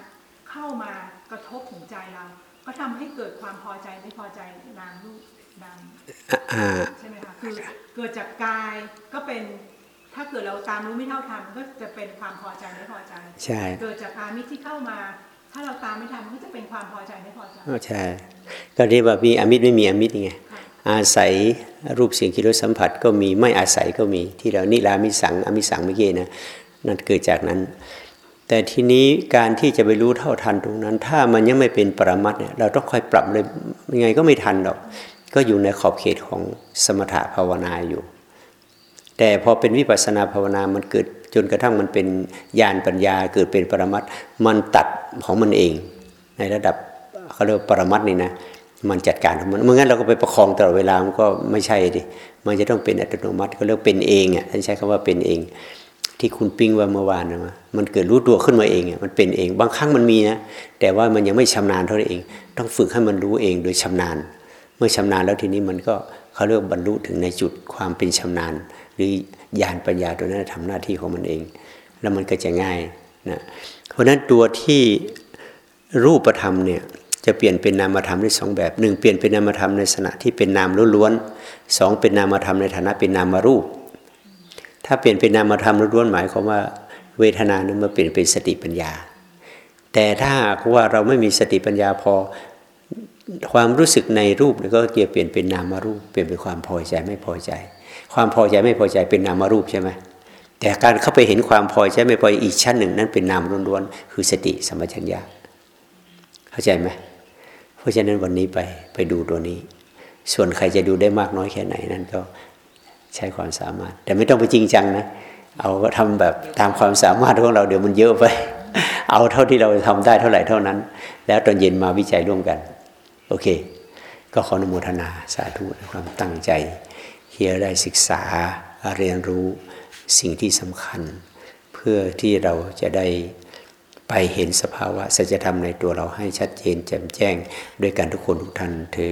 เข้ามากระทบถึงใจเรา ก็ทำให้เกิดความพอใจไม่พอใจนามรูปนามใช่ไหมคะคือเกิดจากกายก็เป็นถ้าเกิดเราตามรู้ไม่เท่าทันก็จะเป็นความพอใจไม่พอใจใช่เกิดจากอามิตที่เข้ามา ถ้าเราตามไม่ทันมันก็จะเป็นความพอใจไม่พอใจใช่ก็เรียกว่ามีอามิตไม่มีอามิตไงอาศัยรูปเสียงคิรสสัมผัสก็มีไม่อาศัยก็มีที่เรานิรามิสังอมิสังเมื่อกี้นะ นั่นเกิดจากนั้น แต่ทีนี้การที่จะไปรู้เท่าทันตรงนั้น ถ้ามันยังไม่เป็นปรมัตเนี่ยเราต้องค่อยปรับเลยยังไงก็ไม่ทันหรอก ก็อยู่ในขอบเขตของสมถะภาวนาอยู่ แต่พอเป็นวิปัสนาภาวนามันเกิดจนกระทั่งมันเป็นญาณปัญญาเกิดเป็นปรมัตมันตัดของมันเอง ในระดับเขาเรียกปรมัตนี่นะมันจัดการของมันเมื่องั้นเราก็ไปประคองตลอดเวลามันก็ไม่ใช่ดิ มันจะต้องเป็นอัตโนมัติก็เรียกเป็นเองอะท่านใช้คำว่าเป็นเอง ที่คุณปิ้งว่าเมื่อวานนะมันเกิดรู้ตัวขึ้นมาเองมันเป็นเอง บางครั้งมันมีนะแต่ว่ามันยังไม่ชำนาญเท่านั้นเอง ต้องฝึกให้มันรู้เองโดยชำนาญ เมื่อชำนาญแล้วทีนี้มันก็เขาเรียกบรรลุถึงในจุดความเป็นชำนาญ หรือญาณปัญญาตัวนั้นทำหน้าที่ของมันเอง แล้วมันก็จะง่ายนะเพราะฉะนั้นตัวที่รูปธรรมเนี่ยจะเปลี่ยนเป็นนามธรรมได้สองแบบหนึ่งเปลี่ยนเป็นนามธรรมในขณะที่เป็นนามล้วนๆสองเป็นนามธรรมในฐานะเป็นนามารูป ถ้าเปลี่ยนเป็นนามธรรมล้วนหมายความว่าเวทนานั้นมาเปลี่ยนเป็นสติปัญญา แต่ถ้าว่าเราไม่มีสติปัญญาพอความรู้สึกในรูปก็เกี่ยวเปลี่ยนเป็นนามารูป เปลี่ยนเป็นความพอใจไม่พอใจ ความพอใจไม่พอใจเป็นนามารูปใช่ไหมแต่การเข้าไปเห็นความพอใจไม่พอใจอีกชั้นหนึ่งนั้นเป็นนามล้วนๆคือสติสมัชัญญาเข้าใจไหมเพราะฉะนั้นวันนี้ไปไปดูตัวนี้ ส่วนใครจะดูได้มากน้อยแค่ไหนนั่นก็ ใช้ความสามารถ แต่ไม่ต้องไปจริงจังนะเอาก็ทำแบบตามความสามารถของเราเดี๋ยวมันเยอะไป เอาเท่าที่เราทำได้เท่าไหร่เท่านั้น แล้วตอนเย็นมาวิจัยร่วมกัน โอเค ก็ขออนุโมทนาสาธุในความตั้งใจที่จะได้ศึกษาเรียนรู้สิ่งที่สำคัญ เพื่อที่เราจะได้ไปเห็นสภาวะสัจธรรมในตัวเราให้ชัดเจนแจ่มแจ้งด้วยกันทุกคนทุกท่านเทอ